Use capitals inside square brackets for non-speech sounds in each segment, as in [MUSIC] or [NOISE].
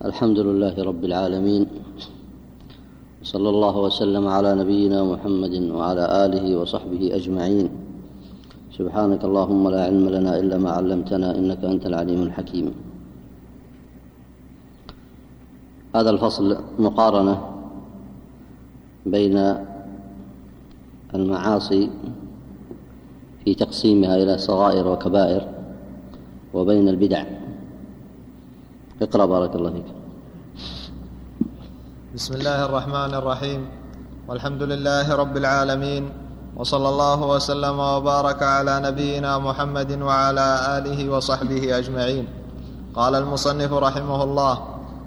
الحمد لله رب العالمين صلى الله وسلم على نبينا محمد وعلى آله وصحبه أجمعين. سبحانك اللهم لا علم لنا إلا ما علمتنا إنك أنت العليم الحكيم. هذا الفصل مقارنة بين المعاصي في تقسيمها إلى صغائر وكبائر وبين البدع. اقرأ بارك الله فيك. بسم الله الرحمن الرحيم. والحمد لله رب العالمين. وصلى الله وسلم وبارك على نبينا محمد وعلى آله وصحبه أجمعين. قال المصنف رحمه الله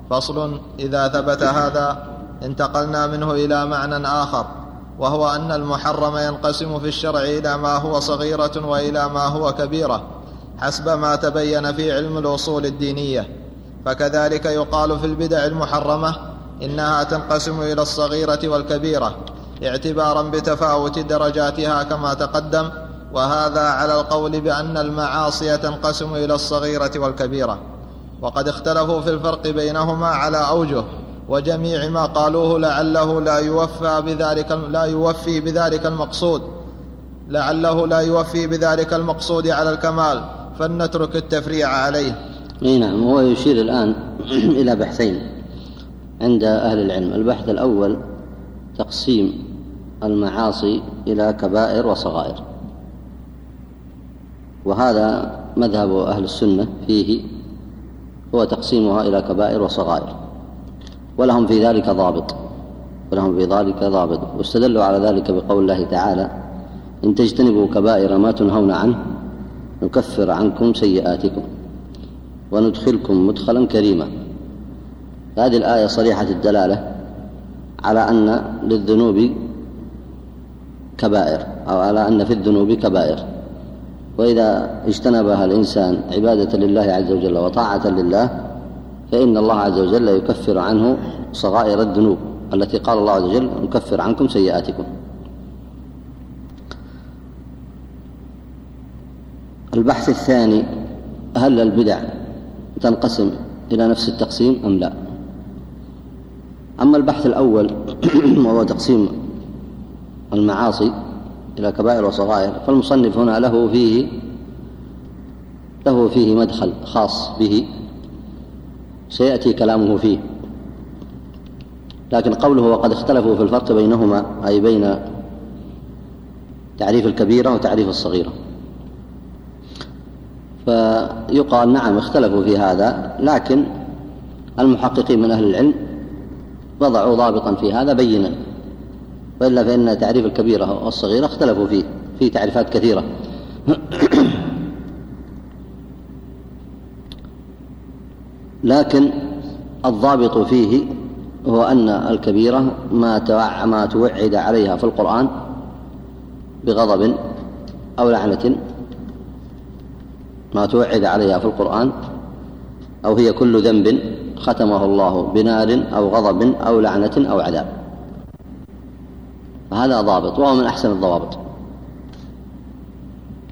فصل إذا ثبت هذا انتقلنا منه إلى معنى آخر وهو أن المحرم ينقسم في الشرع إلى ما هو صغيرة وإلى ما هو كبيرة حسب ما تبين في علم الأصول الدينية. فكذلك يقال في البدع المحرمة إنها تنقسم إلى الصغيرة والكبيرة اعتبارا بتفاوت درجاتها كما تقدم وهذا على القول بأن المعاصي تنقسم إلى الصغيرة والكبيرة. وقد اختلفوا في الفرق بينهما على أوجه وجميع ما قالوه لعله لا يوفى بذلك لا يوفي بذلك المقصود. لعله لا يوفي بذلك المقصود على الكمال فلنترك التفريع عليه. إي نعم هو يشير الآن [CLEARS THROAT] إلى بحثين. عند أهل العلم البحث الأول تقسيم المعاصي إلى كبائر وصغائر. وهذا مذهب أهل السنة فيه هو تقسيمها إلى كبائر وصغائر. ولهم في ذلك ضابط. ولهم في ذلك ضابط. واستدلوا على ذلك بقول الله تعالى إن تجتنبوا كبائر ما تنهون عنه نكفر عنكم سيئاتكم. وندخلكم مدخلا كريما. هذه الآية صريحة الدلالة على أن للذنوب كبائر أو على أن في الذنوب كبائر. وإذا اجتنبها الإنسان عبادة لله عز وجل وطاعة لله فإن الله عز وجل يكفر عنه صغائر الذنوب التي قال الله عز وجل نكفر عنكم سيئاتكم. البحث الثاني هل البدع تنقسم إلى نفس التقسيم أم لا؟ أما البحث الأول [CLEARS THROAT] وهو تقسيم المعاصي إلى كبائر وصغائر فالمصنف هنا له فيه له فيه مدخل خاص به سيأتي كلامه فيه. لكن قوله وقد اختلفوا في الفرق بينهما أي بين تعريف الكبيرة وتعريف الصغيرة. فيقال نعم اختلفوا في هذا لكن المحققين من أهل العلم وضعوا ضابطا في هذا بينا. وإلا فإن تعريف الكبيرة والصغيرة اختلفوا فيه في تعريفات كثيرة. [COUGHS] لكن الضابط فيه هو أن الكبيرة ما ما توعد عليها في القرآن بغضب أو لعنة ما توعد عليها في القرآن أو هي كل ذنب ختمه الله بنار أو غضب أو لعنة أو عذاب. فهذا ضابط وهو من أحسن الضوابط.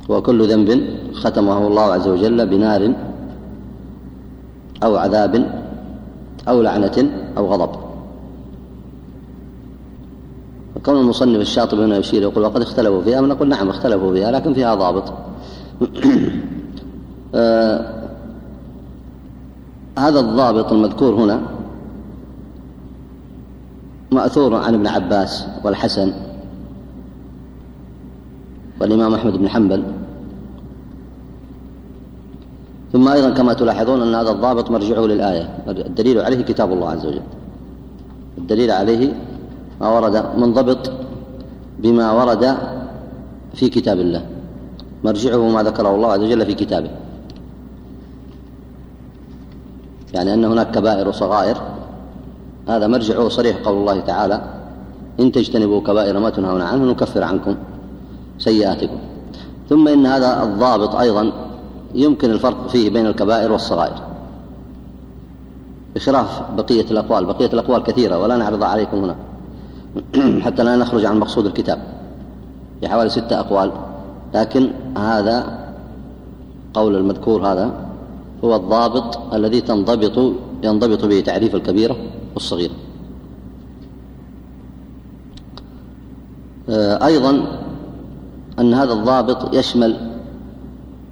وكل ذنب ختمه الله عز وجل بنار أو عذاب أو لعنة أو غضب. فكون المصنف الشاطبي هنا يشير يقول وقد اختلفوا فيها. نقول نعم اختلفوا فيها لكن فيها ضابط. [CLEARS THROAT] آه هذا الضابط المذكور هنا مأثور عن ابن عباس والحسن والإمام أحمد بن حنبل. ثم أيضا كما تلاحظون أن هذا الضابط مرجعه للآية الدليل عليه كتاب الله عز وجل. الدليل عليه ما ورد منضبط بما ورد في كتاب الله. مرجعه ما ذكره الله عز وجل في كتابه. يعني أن هناك كبائر وصغائر هذا مرجعه صريح قول الله تعالى إن تجتنبوا كبائر ما تنهون عنه نكفر عنكم سيئاتكم. ثم إن هذا الضابط أيضا يمكن الفرق فيه بين الكبائر والصغائر. بخلاف بقية الأقوال بقية الأقوال كثيرة ولا نعرض عليكم هنا. [CLEARS THROAT] حتى لا نخرج عن مقصود الكتاب. في حوالي ستة أقوال. لكن هذا قول المذكور هذا هو الضابط الذي تنضبط ينضبط به تعريف الكبيرة والصغيرة. آه، أيضا أن هذا الضابط يشمل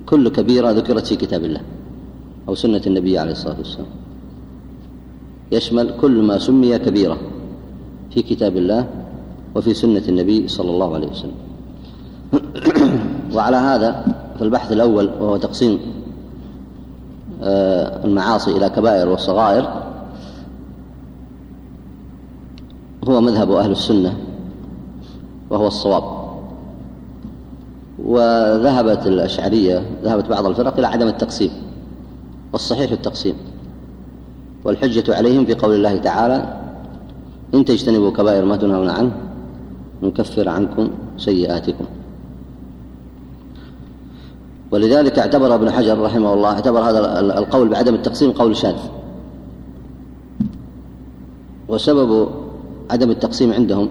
كل كبيرة ذكرت في كتاب الله أو سنة النبي عليه الصلاة والسلام. يشمل كل ما سمي كبيرة في كتاب الله وفي سنة النبي صلى الله عليه وسلم. [CLEARS THROAT] وعلى هذا في البحث الأول وهو تقسيم المعاصي إلى كبائر وصغائر هو مذهب أهل السنة وهو الصواب. وذهبت الأشعرية ذهبت بعض الفرق إلى عدم التقسيم والصحيح التقسيم والحجة عليهم في قول الله تعالى إن تجتنبوا كبائر ما تنهون عنه نكفر عنكم سيئاتكم. ولذلك اعتبر ابن حجر رحمه الله اعتبر هذا القول بعدم التقسيم قول شاذ. وسبب عدم التقسيم عندهم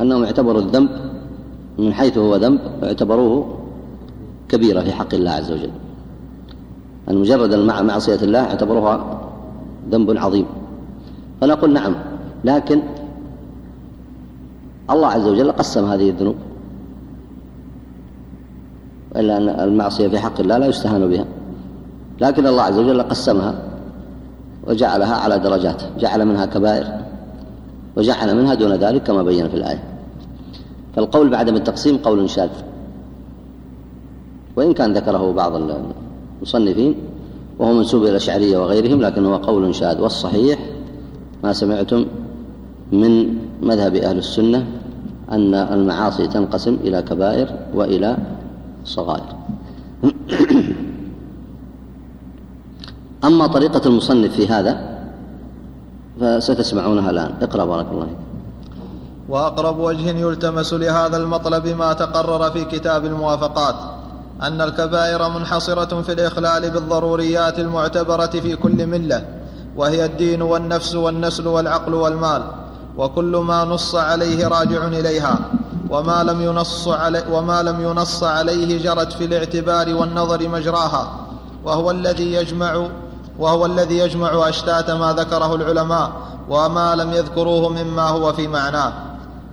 أنهم اعتبروا الذنب من حيث هو ذنب اعتبروه كبيرة في حق الله عز وجل. أن مجرد معصية الله اعتبروها ذنب عظيم. فنقول نعم لكن الله عز وجل قسم هذه الذنوب. إلا أن المعصية في حق الله لا يستهان بها. لكن الله عز وجل قسمها وجعلها على درجات جعل منها كبائر وجعل منها دون ذلك كما بين في الآية. فالقول بعدم التقسيم قول شاذ. وإن كان ذكره بعض المصنفين وهو منسوب إلى الأشعرية وغيرهم لكن هو قول شاذ. والصحيح ما سمعتم من مذهب أهل السنة أن المعاصي تنقسم إلى كبائر وإلى صغائر أما طريقة المصنف في هذا فستسمعونها الآن. اقرأ بارك الله فيك. وأقرب وجه يلتمس لهذا المطلب ما تقرر في كتاب الموافقات أن الكبائر منحصرة في الإخلال بالضروريات المعتبرة في كل ملة وهي الدين والنفس والنسل والعقل والمال وكل ما نص عليه راجع إليها. وما لم ينص علي وما لم ينص عليه جرت في الاعتبار والنظر مجراها. وهو الذي يجمع وهو الذي يجمع أشتات ما ذكره العلماء وما لم يذكروه مما هو في معناه.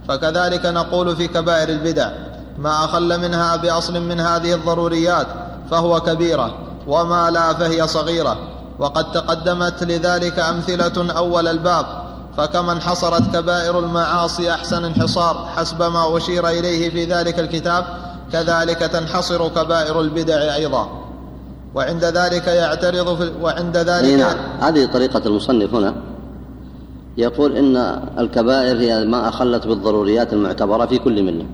فكذلك نقول في كبائر البدع ما أخل منها بأصل من هذه الضروريات فهو كبيرة وما لا فهي صغيرة. وقد تقدمت لذلك أمثلة أول الباب فكما انحصرت كبائر المعاصي أحسن انحصار حسب ما أشير إليه في ذلك الكتاب كذلك تنحصر كبائر البدع أيضا. وعند ذلك يعترض في وعند ذلك نعم. هذه طريقة المصنف هنا. يقول إن الكبائر هي ما أخلت بالضروريات المعتبرة في كل ملة.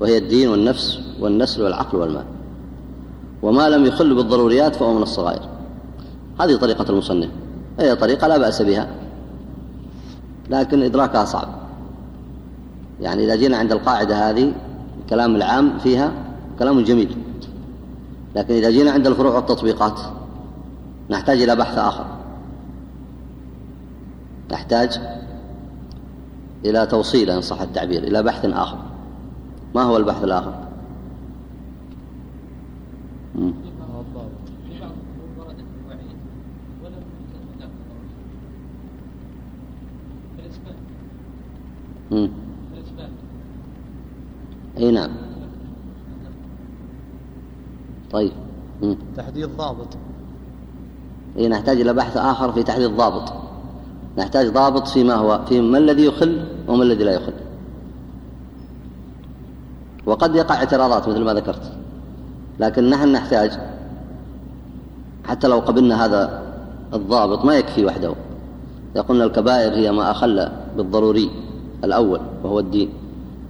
وهي الدين والنفس والنسل والعقل والمال. وما لم يخل بالضروريات فهو من الصغائر. هذه طريقة المصنف. هي طريقة لا بأس بها. لكن إدراكها صعب. يعني إذا جينا عند القاعدة هذه الكلام العام فيها كلام جميل. لكن إذا جينا عند الفروع والتطبيقات نحتاج إلى بحث آخر. نحتاج إلى توصيل إن صح التعبير إلى بحث آخر. ما هو البحث الآخر؟ أي نعم. طيب. مم. تحديد ضابط. اي نحتاج إلى بحث آخر في تحديد ضابط. نحتاج ضابط فيما هو في ما الذي يخل وما الذي لا يخل. وقد يقع اعتراضات مثل ما ذكرت. لكن نحن نحتاج حتى لو قبلنا هذا الضابط ما يكفي وحده. إذا قلنا الكبائر هي ما أخل بالضروري. الأول وهو الدين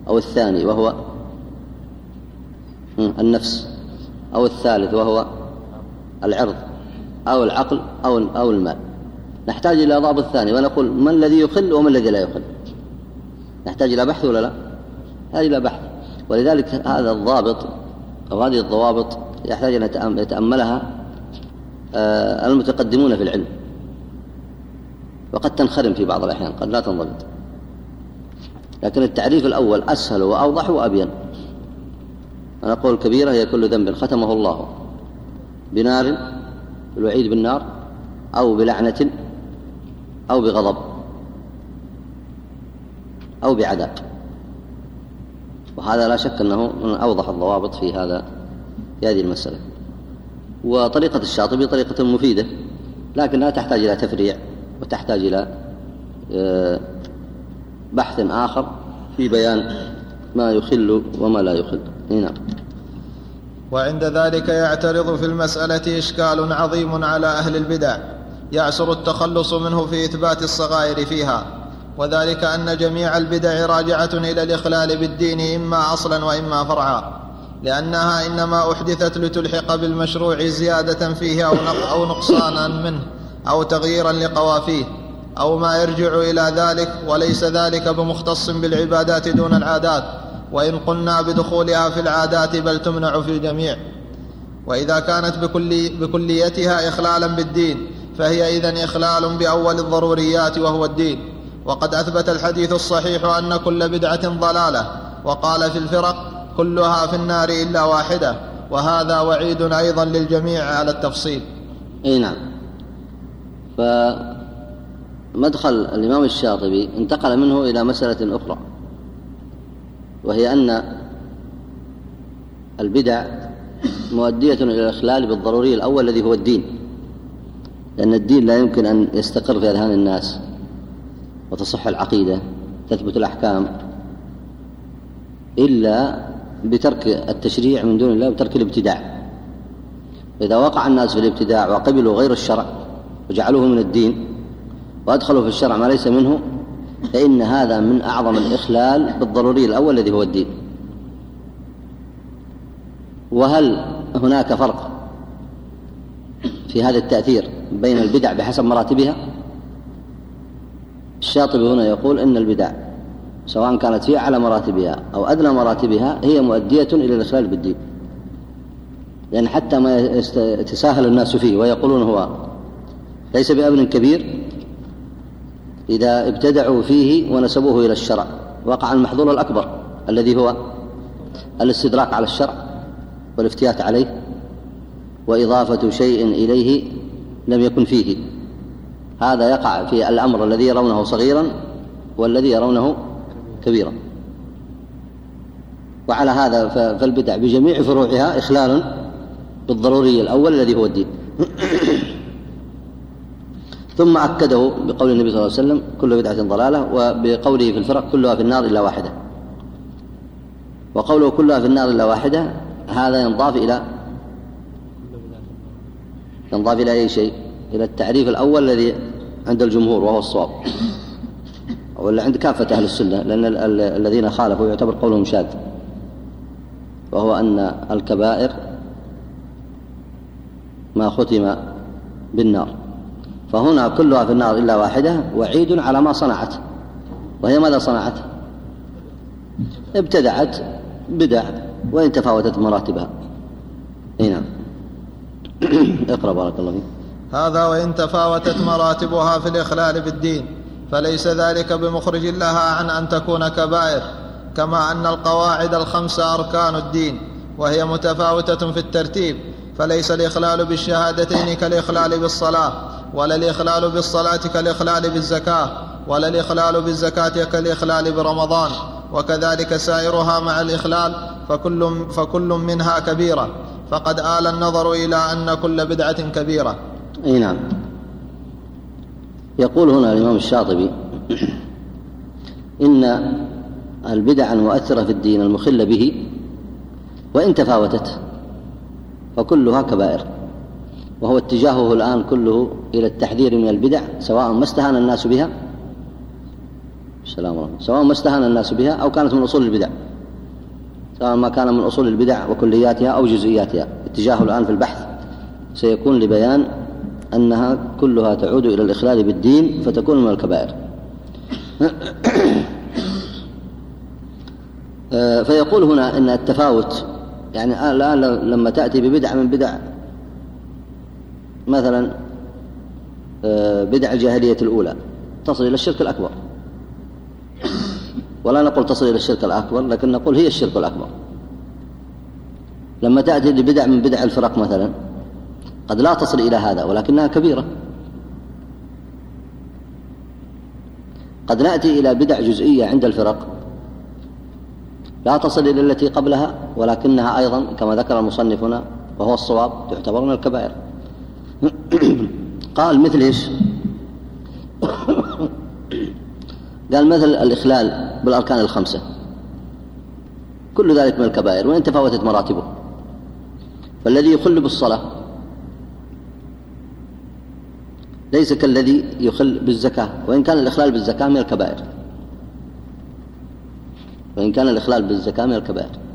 أو الثاني وهو النفس أو الثالث وهو العرض أو العقل أو أو المال. نحتاج إلى ضابط ثاني ونقول ما الذي يخل وما الذي لا يخل. نحتاج إلى بحث ولا لا؟ نحتاج إلى بحث. ولذلك هذا الضابط أو هذه الضوابط يحتاج أن يتأملها آه، المتقدمون في العلم. وقد تنخرم في بعض الأحيان قد لا تنضبط. لكن التعريف الأول أسهل وأوضح وأبين. أنا أقول كبيرة هي كل ذنب ختمه الله. بنار الوعيد بالنار أو بلعنة أو بغضب أو بعذاب. وهذا لا شك أنه من أوضح الضوابط في هذا في هذه المسألة. وطريقة الشاطبي طريقة مفيدة لكنها تحتاج إلى تفريع وتحتاج إلى آه، بحث آخر في بيان ما يخل وما لا يخل. نعم. وعند ذلك يعترض في المسألة إشكال عظيم على أهل البدع يعسر التخلص منه في إثبات الصغائر فيها وذلك أن جميع البدع راجعة إلى الإخلال بالدين إما أصلا وإما فرعا لأنها إنما أحدثت لتلحق بالمشروع زيادة فيه أو نقصانا منه أو تغييرا لقوافيه. أو ما يرجع إلى ذلك وليس ذلك بمختص بالعبادات دون العادات. وإن قلنا بدخولها في العادات بل تمنع في الجميع. وإذا كانت بكل بكليتها إخلالا بالدين فهي إذن إخلال بأول الضروريات وهو الدين. وقد أثبت الحديث الصحيح أن كل بدعة ضلالة. وقال في الفرق كلها في النار إلا واحدة. وهذا وعيد أيضا للجميع على التفصيل. أي نعم. فمدخل الإمام الشاطبي انتقل منه إلى مسألة أخرى وهي أن البدع مؤدية إلى الإخلال بالضروري الأول الذي هو الدين لأن الدين لا يمكن أن يستقر في أذهان الناس وتصح العقيدة تثبت الأحكام إلا بترك التشريع من دون الله وترك الابتداع. إذا وقع الناس في الابتداع وقبلوا غير الشرع وجعلوه من الدين وأدخلوا في الشرع ما ليس منه فإن هذا من أعظم الإخلال بالضروري الأول الذي هو الدين. وهل هناك فرق في هذا التأثير بين البدع بحسب مراتبها؟ الشاطبي هنا يقول إن البدع سواء كانت في أعلى مراتبها أو أدنى مراتبها هي مؤدية إلى الإخلال بالدين. لأن حتى ما يتساهل الناس فيه ويقولون هو ليس بأمر كبير إذا ابتدعوا فيه ونسبوه إلى الشرع وقع المحظور الأكبر الذي هو الاستدراك على الشرع والافتيات عليه وإضافة شيء إليه لم يكن فيه. هذا يقع في الأمر الذي يرونه صغيرا والذي يرونه كبيرا. وعلى هذا فالبدع بجميع فروعها إخلال بالضروري الأول الذي هو الدين. [COUGHS] ثم أكده بقول النبي صلى الله عليه وسلم كل بدعة ضلالة وبقوله في الفرق كلها في النار إلا واحدة. وقوله كلها في النار إلا واحدة هذا ينضاف إلى ينضاف إلى أي شيء؟ إلى التعريف الأول الذي عند الجمهور وهو الصواب. ولا عند كافة أهل السنة لأن الذين خالفوا يعتبر قولهم شاذ. وهو أن الكبائر ما ختم بالنار. فهنا كلها في النار إلا واحدة وعيد على ما صنعت. وهي ماذا صنعت؟ ابتدعت بدع وإن تفاوتت مراتبها. إي نعم. [COUGHS] اقرأ بارك الله فيك. هذا وإن تفاوتت مراتبها في الإخلال بالدين فليس ذلك بمخرج لها عن أن تكون كبائر كما أن القواعد الخمس أركان الدين وهي متفاوتة في الترتيب فليس الإخلال بالشهادتين كالإخلال بالصلاة. ولا الاخلال بالصلاة كالإخلال بالزكاة ولا الاخلال بالزكاة كالإخلال برمضان وكذلك سائرها مع الإخلال فكل, فكل منها كبيرة. فقد آل النظر إلى أن كل بدعة كبيرة. أي نعم. يقول هنا الإمام الشاطبي إن البدع المؤثرة في الدين المخله به وإن تفاوتت فكلها كبائر. وهو اتجاهه الآن كله إلى التحذير من البدع سواء ما استهان الناس بها. السلام عليكم. سواء ما استهان الناس بها أو كانت من أصول البدع. سواء ما كان من أصول البدع وكلياتها أو جزئياتها. اتجاهه الآن في البحث. سيكون لبيان أنها كلها تعود إلى الإخلال بالدين فتكون من الكبائر. [COUGHS] آه، فيقول هنا أن التفاوت يعني الآن لما تأتي ببدعة من بدع مثلا آه، بدع الجاهلية الأولى تصل إلى الشرك الأكبر. ولا نقول تصل إلى الشرك الأكبر لكن نقول هي الشرك الأكبر. لما تأتي لبدع من بدع الفرق مثلا قد لا تصل إلى هذا ولكنها كبيرة. قد نأتي إلى بدع جزئية عند الفرق لا تصل إلى التي قبلها ولكنها أيضا كما ذكر المصنف هنا وهو الصواب تعتبر من الكبائر. [COUGHS] قال مثل إيش؟ [COUGHS] قال مثل الإخلال بالأركان الخمسة. كل ذلك من الكبائر وإن تفاوتت مراتبه. فالذي يخل بالصلاة ليس كالذي يخل بالزكاة وإن كان الإخلال بالزكاة من الكبائر. وإن كان الإخلال بالزكاة من الكبائر.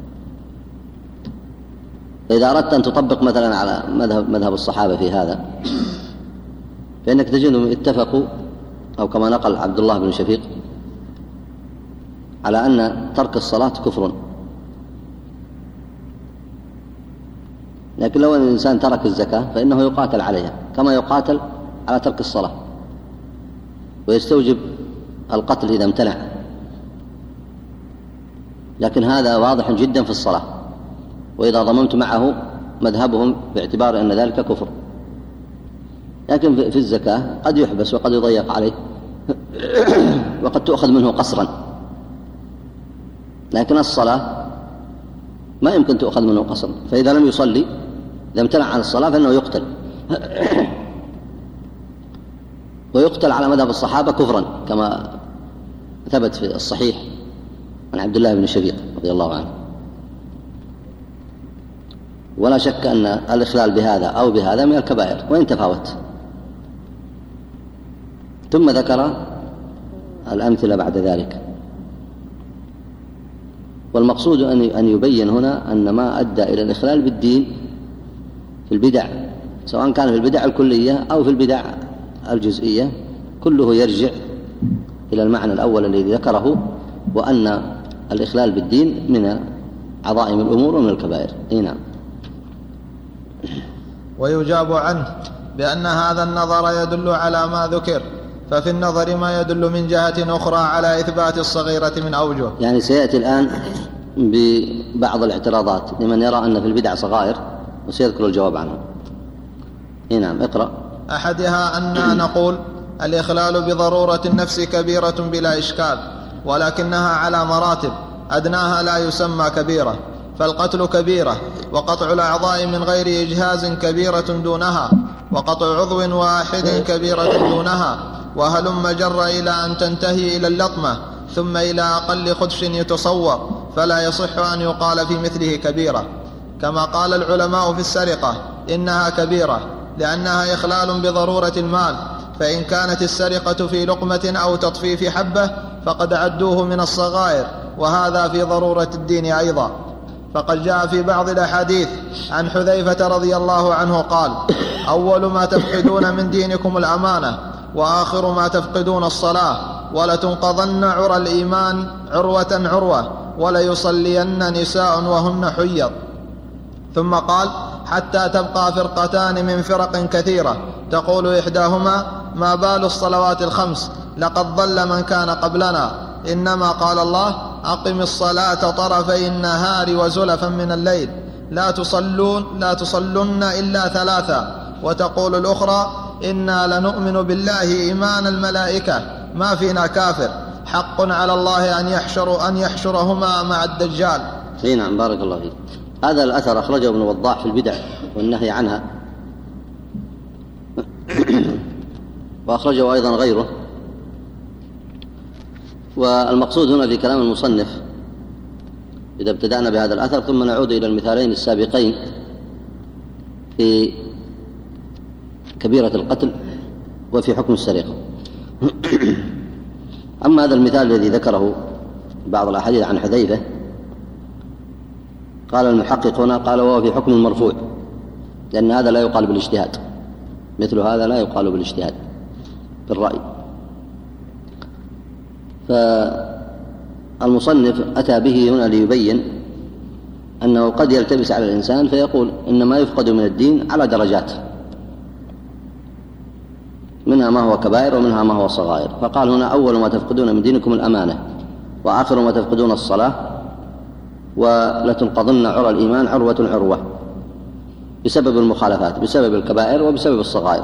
فإذا أردت أن تطبق مثلا على مذهب, مذهب الصحابة في هذا فإنك تجدهم اتفقوا أو كما نقل عبد الله بن شفيق على أن ترك الصلاة كفر. لكن لو أن الإنسان ترك الزكاة فإنه يقاتل عليها كما يقاتل على ترك الصلاة ويستوجب القتل إذا امتنع لكن هذا واضح جدا في الصلاة. وإذا ضممت معه مذهبهم باعتبار أن ذلك كفر. لكن في الزكاة قد يحبس وقد يضيق عليه وقد تؤخذ منه قصرا. لكن الصلاة ما يمكن تؤخذ منه قصرا. فإذا لم يصلي إذا امتنع عن الصلاة فإنه يقتل. [COUGHS] ويقتل على مذهب الصحابة كفرا كما ثبت في الصحيح عن عبد الله بن شفيق رضي الله عنه. ولا شك أن الإخلال بهذا أو بهذا من الكبائر وإن تفاوت. ثم ذكر الأمثلة بعد ذلك. والمقصود أن يبين هنا أن ما أدى إلى الإخلال بالدين في البدع سواء كان في البدع الكلية أو في البدع الجزئية كله يرجع إلى المعنى الأول الذي ذكره وأن الإخلال بالدين من عظائم الأمور ومن الكبائر. إيه نعم. ويجاب عنه بأن هذا النظر يدل على ما ذكر ففي النظر ما يدل من جهة أخرى على إثبات الصغيرة من أوجه. يعني سيأتي الآن ببعض الاعتراضات لمن يرى أن في البدع صغائر وسيذكر الجواب عنها. إيه نعم اقرأ. أحدها أن نقول الإخلال بضرورة النفس كبيرة بلا إشكال ولكنها على مراتب أدناها لا يسمى كبيرة. فالقتل كبيرة وقطع الأعضاء من غير إجهاز كبيرة دونها وقطع عضو واحد كبيرة دونها وهلم جر إلى أن تنتهي إلى اللطمة ثم إلى أقل خدش يتصور فلا يصح أن يقال في مثله كبيرة. كما قال العلماء في السرقة إنها كبيرة لأنها إخلال بضرورة المال فإن كانت السرقة في لقمة أو تطفيف حبة فقد عدوه من الصغائر وهذا في ضرورة الدين أيضا. فقد جاء في بعض الأحاديث عن حذيفة رضي الله عنه قال أول ما تفقدون من دينكم الأمانة وآخر ما تفقدون الصلاة ولتنقضن عرى الإيمان عروة عروة وليصلين نساء وهن حيض. ثم قال حتى تبقى فرقتان من فرق كثيرة. تقول إحداهما ما بال الصلوات الخمس لقد ضل من كان قبلنا. إنما قال الله أقم الصلاة طرفي النهار وزلفا من الليل. لا تصلون لا تصلن إلا ثلاثا وتقول الأخرى إنا لنؤمن بالله إيمان الملائكة. ما فينا كافر. حق على الله أن يحشر أن يحشرهما مع الدجال. إي نعم بارك الله فيك. هذا الأثر أخرجه ابن وضاح في البدع والنهي عنها. [COUGHS] وأخرجه أيضا غيره. والمقصود هنا في كلام المصنف إذا ابتدأنا بهذا الأثر ثم نعود إلى المثالين السابقين في كبيرة القتل وفي حكم السرقة. [COUGHS] أما هذا المثال الذي ذكره بعض الأحاديث عن حذيفة قال المحقق هنا قال وهو في حكم المرفوع لأن هذا لا يقال بالاجتهاد مثل هذا لا يقال بالاجتهاد بالرأي. فالمصنف أتى به هنا ليبين أنه قد يلتبس على الإنسان فيقول إن ما يفقد من الدين على درجات منها ما هو كبائر ومنها ما هو صغائر. فقال هنا أول ما تفقدون من دينكم الأمانة وآخر ما تفقدون الصلاة ولتنقضن عرى الإيمان عروة عروة بسبب المخالفات بسبب الكبائر وبسبب الصغائر.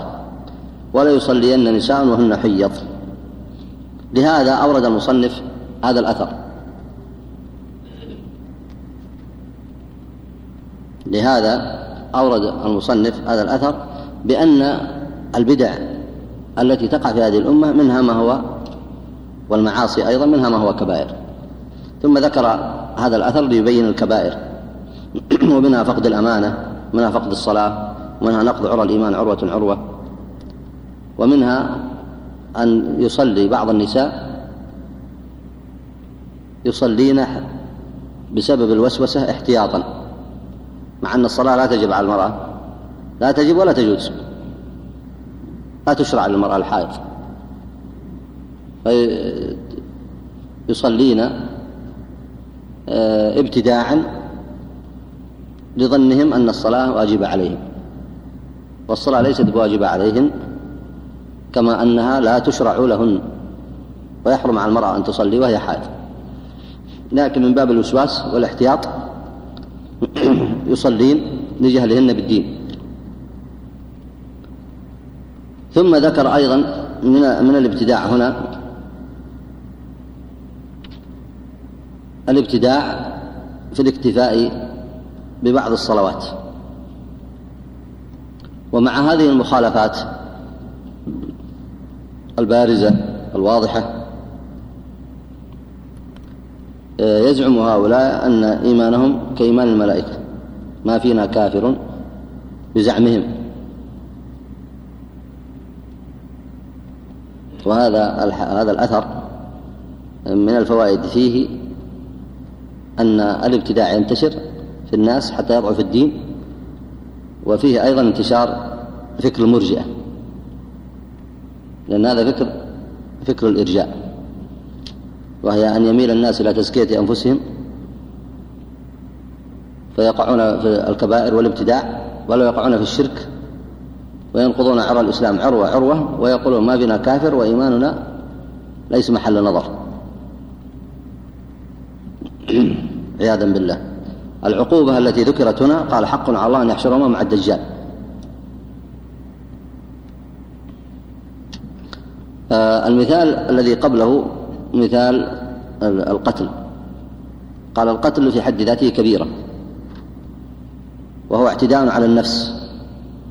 ولا يصلين نساء وهن حيض. لهذا أورد المصنف هذا الأثر. لهذا أورد المصنف هذا الأثر بأن البدع التي تقع في هذه الأمة منها ما هو والمعاصي أيضا منها ما هو كبائر. ثم ذكر هذا الأثر ليبين الكبائر. [CLEARS THROAT] ومنها فقد الأمانة ومنها فقد الصلاة ومنها نقض عرى الإيمان عروة عروة. ومنها أن يصلي بعض النساء يصلين بسبب الوسوسة احتياطا مع أن الصلاة لا تجب على المرأة لا تجب ولا تجوز لا تشرع للمرأة الحائض. فيصلين آه، ابتداعا لظنهم أن الصلاة واجبة عليهم والصلاة ليست بواجبة عليهن كما أنها لا تشرع لهن. ويحرم على المرأة أن تصلي وهي حائض. لكن من باب الوسواس والاحتياط [CLEARS THROAT] يصلين لجهلهن بالدين. ثم ذكر أيضا من من الابتداع هنا. الابتداع في الاكتفاء ببعض الصلوات. ومع هذه المخالفات البارزة الواضحة. يزعم هؤلاء أن إيمانهم كإيمان الملائكة. ما فينا كافر بزعمهم. وهذا هذا الأثر من الفوائد فيه أن الابتداع ينتشر في الناس حتى يضعف الدين وفيه أيضا انتشار فكر المرجئة. لأن هذا فكر فكر الإرجاء. وهي أن يميل الناس إلى تزكية أنفسهم فيقعون في الكبائر والابتداع ولا يقعون في الشرك وينقضون عرى الإسلام عروة عروة ويقولون ما بنا كافر وإيماننا ليس محل نظر. [CLEARS THROAT] عياذا بالله. العقوبة التي ذكرت هنا قال حق على الله أن يحشرهما مع الدجال. المثال الذي قبله مثال القتل. قال القتل في حد ذاته كبيرة وهو اعتداء على النفس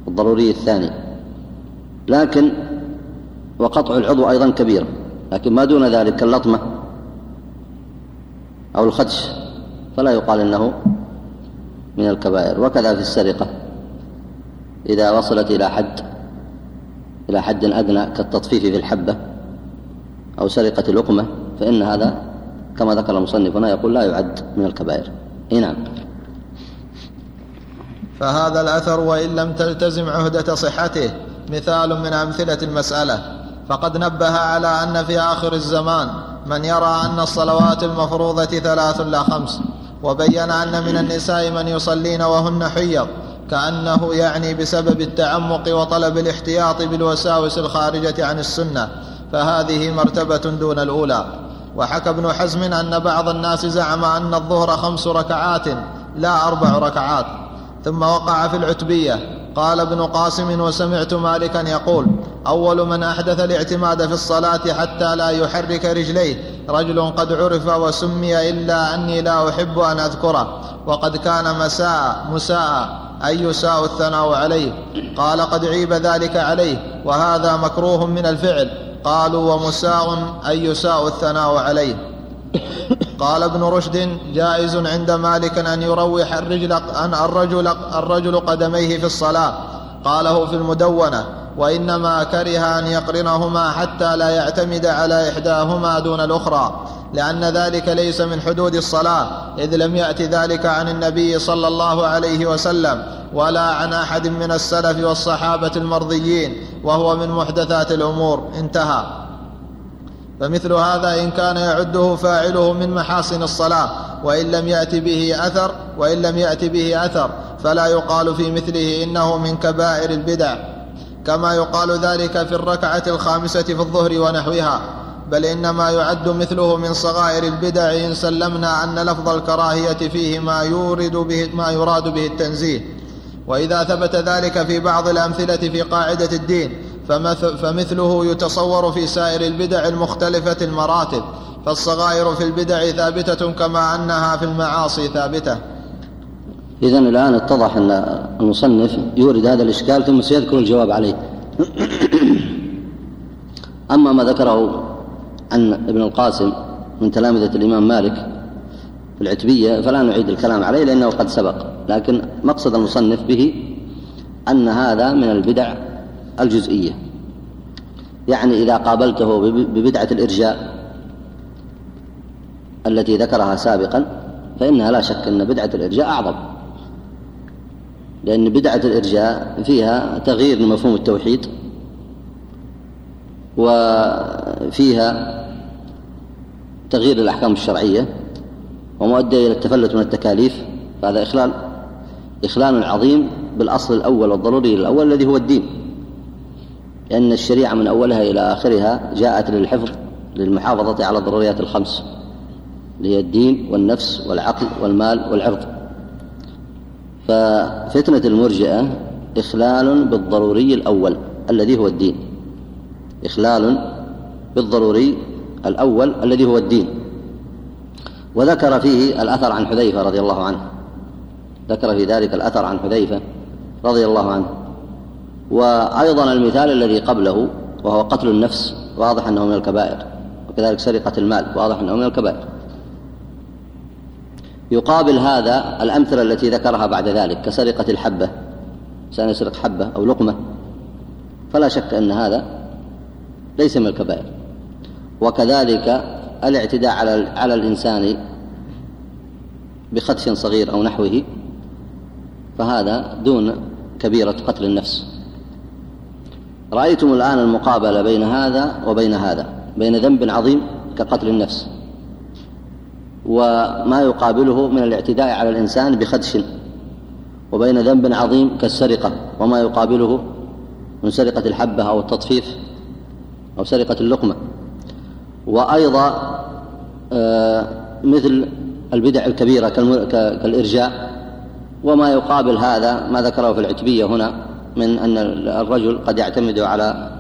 الضروري الثاني. لكن وقطع العضو أيضا كبيرة لكن ما دون ذلك كاللطمة أو الخدش فلا يقال إنه من الكبائر. وكذا في السرقة إذا وصلت إلى حد إلى حد أدنى كالتطفيف في الحبة أو سرقة لقمة فإن هذا كما ذكر المصنف هنا يقول لا يعد من الكبائر. إي نعم. فهذا الأثر وإن لم تلتزم عهدة صحته مثال من أمثلة المسألة. فقد نبه على أن في آخر الزمان من يرى أن الصلوات المفروضة ثلاث لا خمس وبين أن من النساء من يصلين وهن حيض كأنه يعني بسبب التعمق وطلب الاحتياط بالوساوس الخارجة عن السنة فهذه مرتبة دون الأولى. وحكى ابن حزم أن بعض الناس زعم أن الظهر خمس ركعات لا أربع ركعات. ثم وقع في العتبية. قال ابن قاسم وسمعت مالكا يقول أول من أحدث الاعتماد في الصلاة حتى لا يحرك رجليه رجل قد عرف وسمي إلا أني لا أحب أن أذكره وقد كان مساء مساء أي يساء الثناء عليه؟ قال قد عيب ذلك عليه وهذا مكروه من الفعل. قالوا ومساء أي يساء الثناء عليه. قال ابن رشد جائز عند مالك أن يروح الرجل أن الرجل الرجل قدميه في الصلاة. قاله في المدونة وإنما كره أن يقرنهما حتى لا يعتمد على إحداهما دون الأخرى. لأن ذلك ليس من حدود الصلاة إذ لم يأت ذلك عن النبي صلى الله عليه وسلم ولا عن أحد من السلف والصحابة المرضيين وهو من محدثات الأمور. انتهى. فمثل هذا إن كان يعده فاعله من محاسن الصلاة وإن لم يأت به أثر وإن لم يأت به أثر فلا يقال في مثله إنه من كبائر البدع كما يقال ذلك في الركعة الخامسة في الظهر ونحوها. بل إنما يعد مثله من صغائر البدع إن سلمنا أن لفظ الكراهية فيه ما يورد به ما يراد به التنزيه. وإذا ثبت ذلك في بعض الأمثلة في قاعدة الدين فمثله يتصور في سائر البدع المختلفة المراتب. فالصغائر في البدع ثابتة كما أنها في المعاصي ثابتة. إذا الآن اتضح أن المصنف يورد هذا الإشكال ثم سيذكر الجواب عليه. أما ما ذكره عن ابن القاسم من تلامذة الإمام مالك في العتبية فلا نعيد الكلام عليه لأنه قد سبق لكن مقصد المصنف به أن هذا من البدع الجزئية. يعني إذا قابلته ببدعة الإرجاء التي ذكرها سابقا فإنها لا شك أن بدعة الإرجاء أعظم. لأن بدعة الإرجاء فيها تغيير لمفهوم التوحيد وفيها تغيير الأحكام الشرعية ومؤدية إلى التفلت من التكاليف فهذا إخلال إخلال عظيم بالأصل الأول والضروري الأول الذي هو الدين. لأن الشريعة من أولها إلى آخرها جاءت للحفظ للمحافظة على الضروريات الخمس اللي هي الدين والنفس والعقل والمال والعرض. ففتنة المرجئة إخلال بالضروري الأول الذي هو الدين. إخلال بالضروري الأول الذي هو الدين. وذكر فيه الأثر عن حذيفة رضي الله عنه. ذكر في ذلك الأثر عن حذيفة رضي الله عنه. وأيضا المثال الذي قبله وهو قتل النفس واضح أنه من الكبائر. وكذلك سرقة المال واضح أنه من الكبائر. يقابل هذا الأمثلة التي ذكرها بعد ذلك كسرقة الحبة. إنسان يسرق حبة أو لقمة. فلا شك أن هذا ليس من الكبائر. وكذلك الاعتداء على على الإنسان بخدش صغير أو نحوه فهذا دون كبيرة قتل النفس. رأيتم الآن المقابلة بين هذا وبين هذا بين ذنب عظيم كقتل النفس وما يقابله من الاعتداء على الإنسان بخدش وبين ذنب عظيم كالسرقة وما يقابله من سرقة الحبة أو التطفيف أو سرقة اللقمة. وأيضا آه، مثل البدع الكبيرة كالإرجاء. وما يقابل هذا ما ذكره في العتبية هنا من أن الرجل قد يعتمد على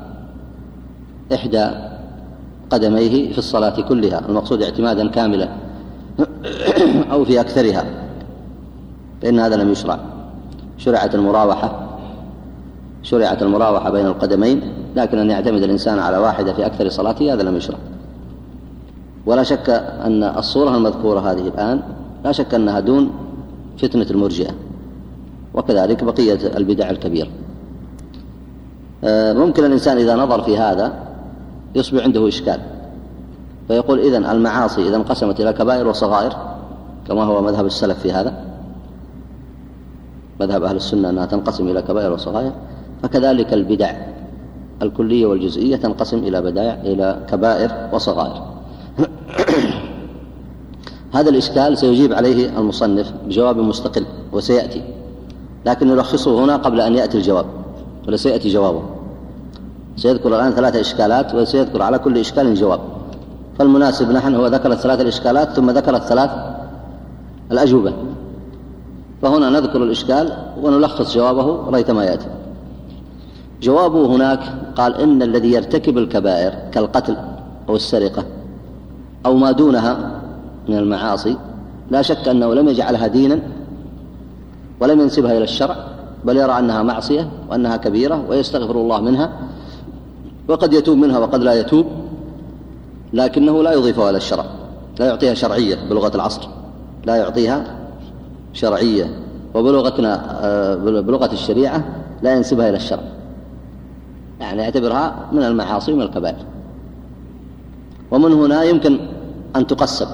إحدى قدميه في الصلاة كلها المقصود اعتمادا كاملا [COUGHS] أو في أكثرها. فإن هذا لم يشرع. شرعت المراوحة. شرعت المراوحة بين القدمين. لكن أن يعتمد الإنسان على واحدة في أكثر صلاته هذا لم يشرع. ولا شك أن الصورة المذكورة هذه الآن لا شك أنها دون فتنة المرجئة وكذلك بقية البدع الكبيرة. آه، ممكن الإنسان إذا نظر في هذا يصبح عنده إشكال. فيقول إذن المعاصي إذا انقسمت إلى كبائر وصغائر كما هو مذهب السلف في هذا. مذهب أهل السنة أنها تنقسم إلى كبائر وصغائر فكذلك البدع. الكلية والجزئية تنقسم إلى بدائع إلى كبائر وصغائر. [CLEARS THROAT] هذا الإشكال سيجيب عليه المصنف بجواب مستقل وسيأتي لكن نلخصه هنا قبل أن يأتي الجواب ولا سيأتي جوابه. سيذكر الآن ثلاثة إشكالات وسيذكر على كل إشكال جواب. فالمناسب نحن هو ذكر الثلاث الإشكالات ثم ذكر الثلاث الأجوبة. فهنا نذكر الإشكال ونلخص جوابه ريثما يأتي. جوابه هناك قال إن الذي يرتكب الكبائر كالقتل أو السرقة أو ما دونها من المعاصي لا شك أنه لم يجعلها دينا ولم ينسبها إلى الشرع بل يرى أنها معصية وأنها كبيرة ويستغفر الله منها وقد يتوب منها وقد لا يتوب لكنه لا يضيفها إلى الشرع لا يعطيها شرعية بلغة العصر لا يعطيها شرعية وبلغتنا آه، بلغة الشريعة لا ينسبها إلى الشرع. يعني يعتبرها من المعاصي ومن الكبائر. ومن هنا يمكن أن تقسم.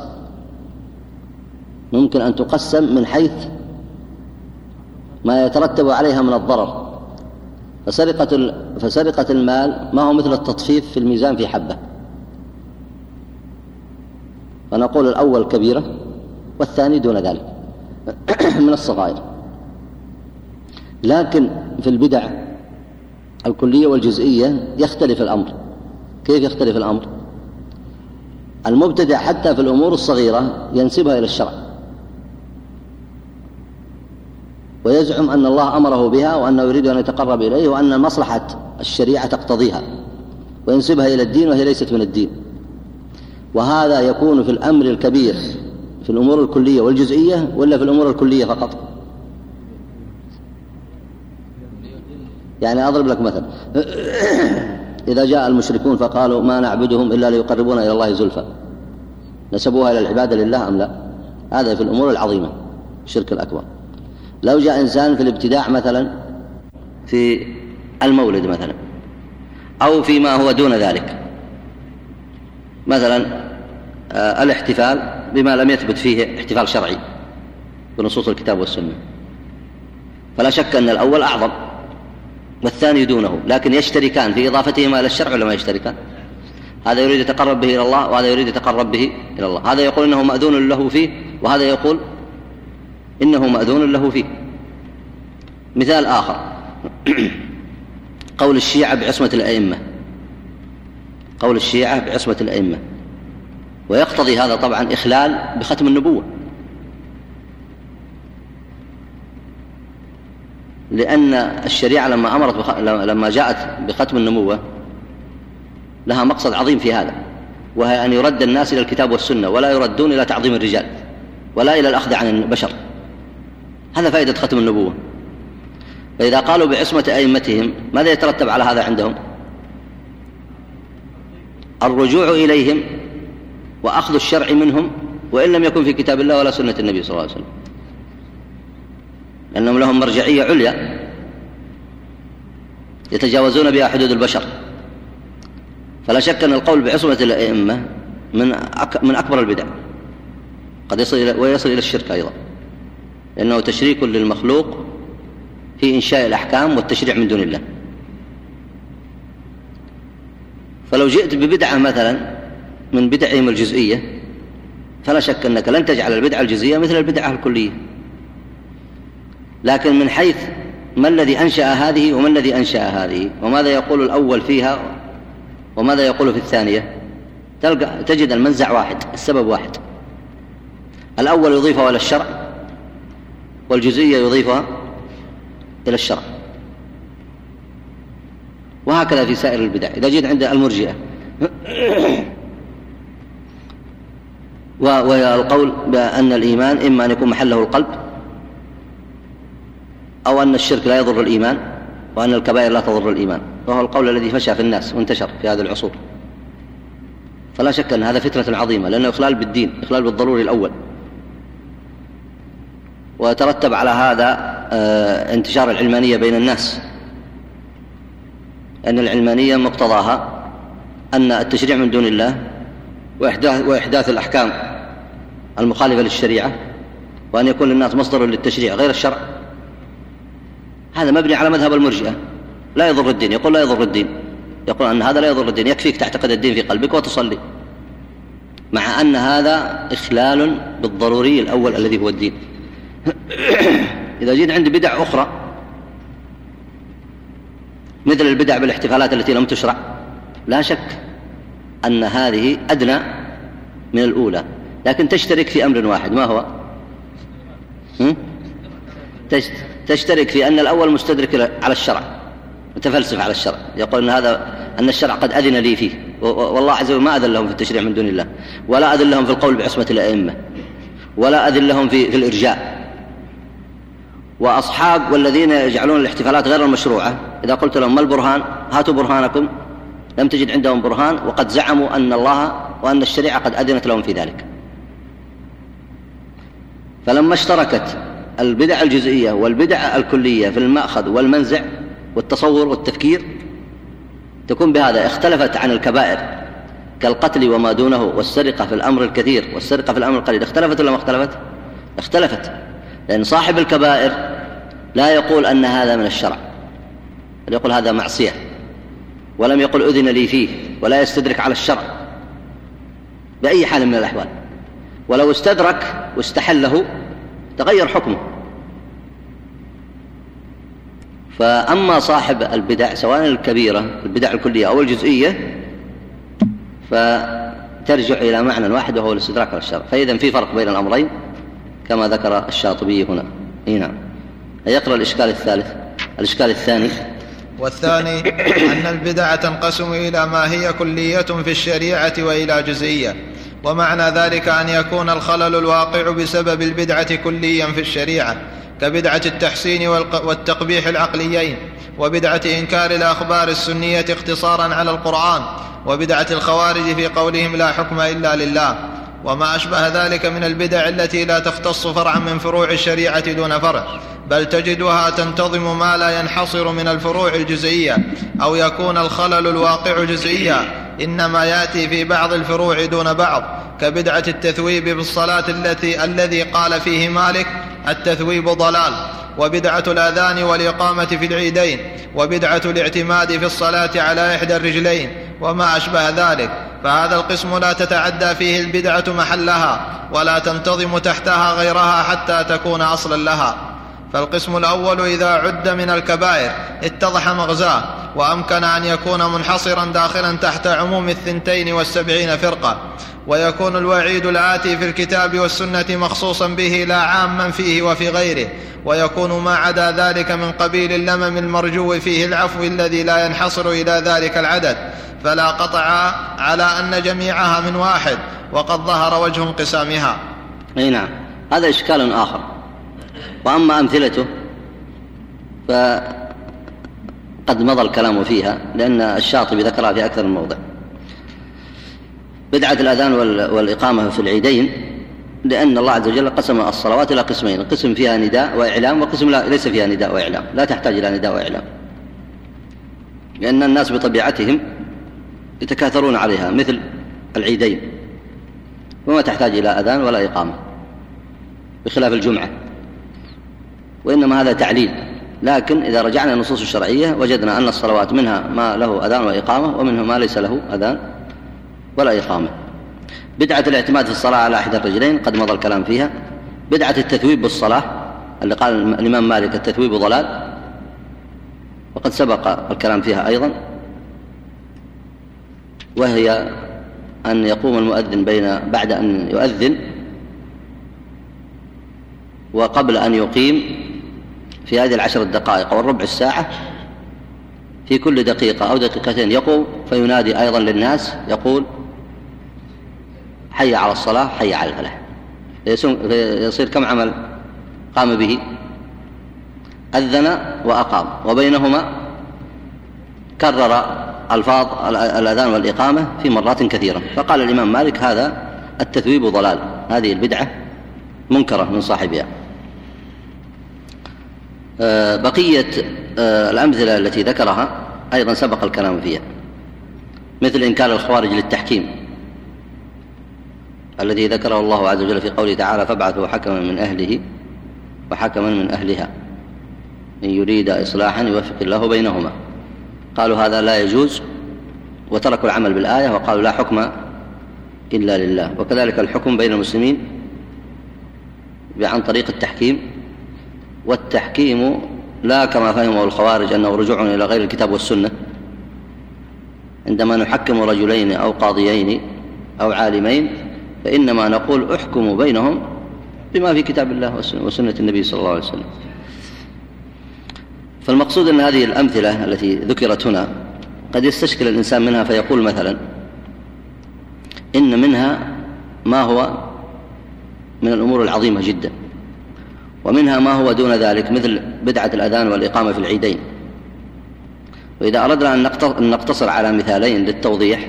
ممكن أن تقسم من حيث ما يترتب عليها من الضرر. فسرقة فسرقة المال ما هو مثل التطفيف في الميزان في حبة. فنقول الأول كبيرة والثاني دون ذلك. [CLEARS THROAT] من الصغائر. لكن في البدع الكلية والجزئية يختلف الأمر. كيف يختلف الأمر؟ المبتدع حتى في الأمور الصغيرة ينسبها إلى الشرع. ويزعم أن الله أمره بها وأنه يريد أن يتقرب إليه وأن مصلحة الشريعة تقتضيها وينسبها إلى الدين وهي ليست من الدين. وهذا يكون في الأمر الكبير في الأمور الكلية والجزئية ولا في الأمور الكلية فقط؟ يعني أضرب لك مثل. [COUGHS] إذا جاء المشركون فقالوا ما نعبدهم إلا ليقربونا إلى الله زلفى. نسبوها إلى العبادة لله أم لا؟ هذا في الأمور العظيمة الشرك الأكبر. لو جاء إنسان في الابتداع مثلا في المولد مثلا أو فيما هو دون ذلك. مثلا آه، الاحتفال بما لم يثبت فيه احتفال شرعي بنصوص الكتاب والسنة. فلا شك أن الأول أعظم. والثاني دونه لكن يشتركان في إضافتهما إلى الشرع ولا ما يشتركان؟ هذا يريد يتقرب به إلى الله وهذا يريد يتقرب به إلى الله. هذا يقول إنه مأذون له فيه وهذا يقول إنه مأذون له فيه. مثال آخر. [CLEARS THROAT] قول الشيعة بعصمة الأئمة. قول الشيعة بعصمة الأئمة. ويقتضي هذا طبعا إخلال بختم النبوة. لأن الشريعة لما أمرت بخ... لما جاءت بختم النبوة لها مقصد عظيم في هذا وهي أن يرد الناس إلى الكتاب والسنة ولا يردون إلى تعظيم الرجال ولا إلى الأخذ عن البشر. هذا فائدة ختم النبوة. فإذا قالوا بعصمة أئمتهم ماذا يترتب على هذا عندهم؟ الرجوع إليهم وأخذ الشرع منهم وإن لم يكن في كتاب الله ولا سنة النبي صلى الله عليه وسلم. لأنهم لهم مرجعية عليا يتجاوزون بها حدود البشر. فلا شك أن القول بعصمة الأئمة من من أكبر البدع. قد يصل إلى ويصل إلى الشرك أيضا. لأنه تشريك للمخلوق في إنشاء الأحكام والتشريع من دون الله. فلو جئت ببدعة مثلا من بدعهم الجزئية فلا شك أنك لن تجعل البدعة الجزئية مثل البدعة الكلية. لكن من حيث ما الذي أنشأ هذه وما الذي أنشأ هذه؟ وماذا يقول الأول فيها؟ وماذا يقول في الثانية؟ تلقى تجد المنزع واحد السبب واحد. الأول يضيفه إلى الشرع والجزئية يضيفها إلى الشرع. وهكذا في سائر البدع إذا جيت عند المرجئة. [COUGHS] وهي القول بأن الإيمان إما أن يكون محله القلب أو أن الشرك لا يضر الإيمان وأن الكبائر لا تضر الإيمان. وهو القول الذي فشى في الناس وانتشر في هذه العصور. فلا شك أن هذا فتنة عظيمة لأنه إخلال بالدين إخلال بالضروري الأول. وترتب على هذا آه، انتشار العلمانية بين الناس. أن العلمانية مقتضاها أن التشريع من دون الله وإحداث, وإحداث الأحكام المخالفة للشريعة وأن يكون للناس مصدر للتشريع غير الشرع. هذا مبني على مذهب المرجئة. لا يضر الدين. يقول لا يضر الدين. يقول أن هذا لا يضر الدين. يكفيك تعتقد الدين في قلبك وتصلي. مع أن هذا إخلال بالضروري الأول الذي هو الدين. [COUGHS] إذا جيت عند بدع أخرى مثل البدع بالاحتفالات التي لم تشرع لا شك أن هذه أدنى من الأولى. لكن تشترك في أمر واحد. ما هو؟ تشترك في أن الأول مستدرك على الشرع متفلسف على الشرع يقول أن هذا أن الشرع قد أذن لي فيه والله عز وجل ما أذن لهم في التشريع من دون الله ولا أذن لهم في القول بعصمة الأئمة ولا أذن لهم في, في الإرجاء. وأصحاب والذين يجعلون الاحتفالات غير المشروعة إذا قلت لهم ما البرهان هاتوا برهانكم لم تجد عندهم برهان وقد زعموا أن الله وأن الشريعة قد أذنت لهم في ذلك. فلما اشتركت البدع الجزئية والبدع الكلية في المأخذ والمنزع والتصور والتفكير تكون بهذا اختلفت عن الكبائر كالقتل وما دونه والسرقة في الأمر الكثير والسرقة في الأمر القليل اختلفت ولا ما اختلفت؟ اختلفت لأن صاحب الكبائر لا يقول أن هذا من الشرع بل يقول هذا معصية ولم يقل أذن لي فيه ولا يستدرك على الشرع بأي حال من الأحوال ولو استدرك واستحله تغير حكمه. فأما صاحب البدع سواء الكبيرة البدع الكلية أو الجزئية فترجع إلى معنى واحد وهو الاستدراك على الشرع. فإذا في فرق بين الأمرين كما ذكر الشاطبي هنا. إي نعم. يقرأ الإشكال الثالث الإشكال الثاني. والثاني [COUGHS] أن البدع تنقسم إلى ما هي كلية في الشريعة وإلى جزئية. ومعنى ذلك أن يكون الخلل الواقع بسبب البدعة كليا في الشريعة كبدعة التحسين والتقبيح العقليين وبدعة إنكار الأخبار السنية اقتصارا على القرآن وبدعة الخوارج في قولهم لا حكم إلا لله. وما أشبه ذلك من البدع التي لا تختص فرعا من فروع الشريعة دون فرع بل تجدها تنتظم ما لا ينحصر من الفروع الجزئية أو يكون الخلل الواقع جزئيا. إنما يأتي في بعض الفروع دون بعض كبدعة التثويب بالصلاة التي الذي قال فيه مالك التثويب ضلال وبدعة الآذان والإقامة في العيدين وبدعة الاعتماد في الصلاة على إحدى الرجلين وما أشبه ذلك. فهذا القسم لا تتعدى فيه البدعة محلها ولا تنتظم تحتها غيرها حتى تكون أصلا لها. فالقسم الأول إذا عد من الكبائر اتضح مغزاه وأمكن أن يكون منحصرا داخلا تحت عموم الثنتين والسبعين فرقة ويكون الوعيد الآتي في الكتاب والسنة مخصوصا به لا عاما فيه وفي غيره ويكون ما عدا ذلك من قبيل اللمم المرجو فيه العفو الذي لا ينحصر إلى ذلك العدد فلا قطع على أن جميعها من واحد وقد ظهر وجه انقسامها. أي نعم هذا إشكال آخر. وأما أمثلته فقد مضى الكلام فيها لأن الشاطبي ذكرها في أكثر من موضع. بدعة الأذان والإقامة في العيدين لأن الله عز وجل قسم الصلوات إلى قسمين قسم فيها نداء وإعلام وقسم لا ليس فيها نداء وإعلام لا تحتاج إلى نداء وإعلام. لأن الناس بطبيعتهم يتكاثرون عليها مثل العيدين. وما تحتاج إلى أذان ولا إقامة بخلاف الجمعة. وإنما هذا تعليل. لكن إذا رجعنا النصوص الشرعية وجدنا أن الصلوات منها ما له أذان وإقامة ومنها ما ليس له أذان ولا إقامة. بدعة الاعتماد في الصلاة على أحد الرجلين قد مضى الكلام فيها. بدعة التثويب بالصلاة اللي قال الإمام مالك التثويب ضلال وقد سبق الكلام فيها أيضا. وهي أن يقوم المؤذن بين بعد أن يؤذن وقبل أن يقيم في هذه العشر الدقائق أو الربع الساعة في كل دقيقة أو دقيقتين يقوم فينادي أيضا للناس يقول حي على الصلاة حي على الفلاح. يصير كم عمل قام به؟ أذن وأقام. وبينهما كرر ألفاظ الأذان والإقامة في مرات كثيرة. فقال الإمام مالك هذا التثويب ضلال. هذه البدعة منكرة من صاحبها. بقية آه، الأمثلة التي ذكرها أيضا سبق الكلام فيها مثل إنكار الخوارج للتحكيم الذي ذكره الله عز وجل في قوله تعالى فابعثوا حكما من أهله وحكما من أهلها إن يريد إصلاحا يوفق الله بينهما. قالوا هذا لا يجوز وتركوا العمل بالآية وقالوا لا حكم إلا لله وكذلك الحكم بين المسلمين عن طريق التحكيم. والتحكيم لا كما فهمه الخوارج أنه رجوع إلى غير الكتاب والسنة. عندما نحكم رجلين أو قاضيين أو عالمين فإنما نقول احكموا بينهم بما في كتاب الله وسنة النبي صلى الله عليه وسلم. فالمقصود أن هذه الأمثلة التي ذكرت هنا قد يستشكل الإنسان منها فيقول مثلا إن منها ما هو من الأمور العظيمة جدا. ومنها ما هو دون ذلك مثل بدعة الأذان والإقامة في العيدين. وإذا أردنا أن نقتصر على مثالين للتوضيح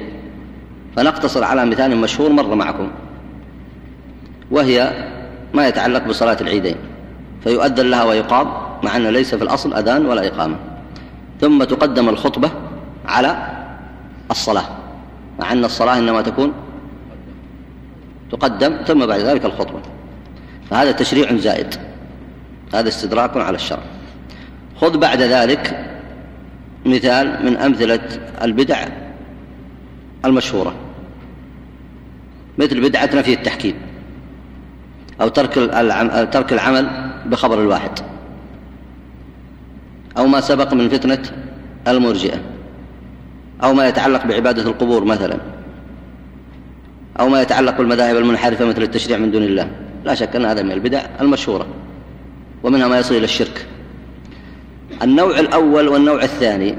فنقتصر على مثال مشهور مر معكم وهي ما يتعلق بصلاة العيدين. فيؤذن لها ويقام مع أن ليس في الأصل أذان ولا إقامة. ثم تقدم الخطبة على الصلاة مع أن الصلاة إنما تكون تقدم ثم بعد ذلك الخطبة. فهذا تشريع زائد. هذا استدراك على الشرع. خذ بعد ذلك مثال من أمثلة البدع المشهورة. مثل بدعة نفي التحكيم أو ترك ترك العمل بخبر الواحد أو ما سبق من فتنة المرجئة أو ما يتعلق بعبادة القبور مثلا أو ما يتعلق بالمذاهب المنحرفة مثل التشريع من دون الله. لا شك أن هذا من البدع المشهورة. ومنها ما يصل إلى الشرك. النوع الأول والنوع الثاني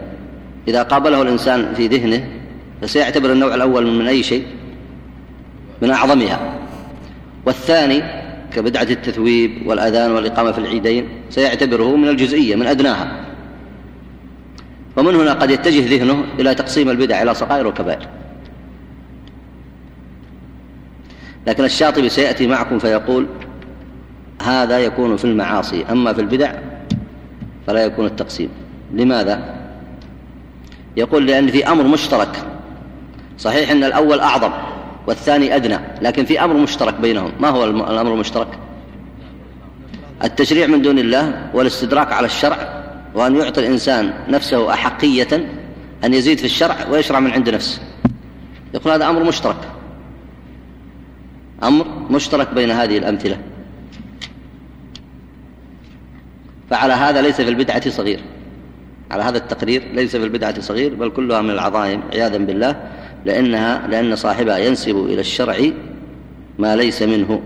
إذا قابله الإنسان في ذهنه فسيعتبر النوع الأول من أي شيء؟ من أعظمها. والثاني كبدعة التثويب والأذان والإقامة في العيدين سيعتبره من الجزئية من أدناها. ومن هنا قد يتجه ذهنه إلى تقسيم البدع إلى صغائر وكبائر. لكن الشاطبي سيأتي معكم فيقول هذا يكون في المعاصي أما في البدع فلا يكون التقسيم. لماذا؟ يقول لأن في أمر مشترك. صحيح أن الأول أعظم والثاني أدنى لكن في أمر مشترك بينهم. ما هو الأمر المشترك؟ التشريع من دون الله والاستدراك على الشرع وأن يعطي الإنسان نفسه أحقية أن يزيد في الشرع ويشرع من عند نفسه. يقول هذا أمر مشترك. أمر مشترك بين هذه الأمثلة. فعلى هذا ليس في البدعة صغير. على هذا التقرير ليس في البدعة صغير بل كلها من العظائم عياذا بالله لأنها لأن صاحبها ينسب إلى الشرع ما ليس منه.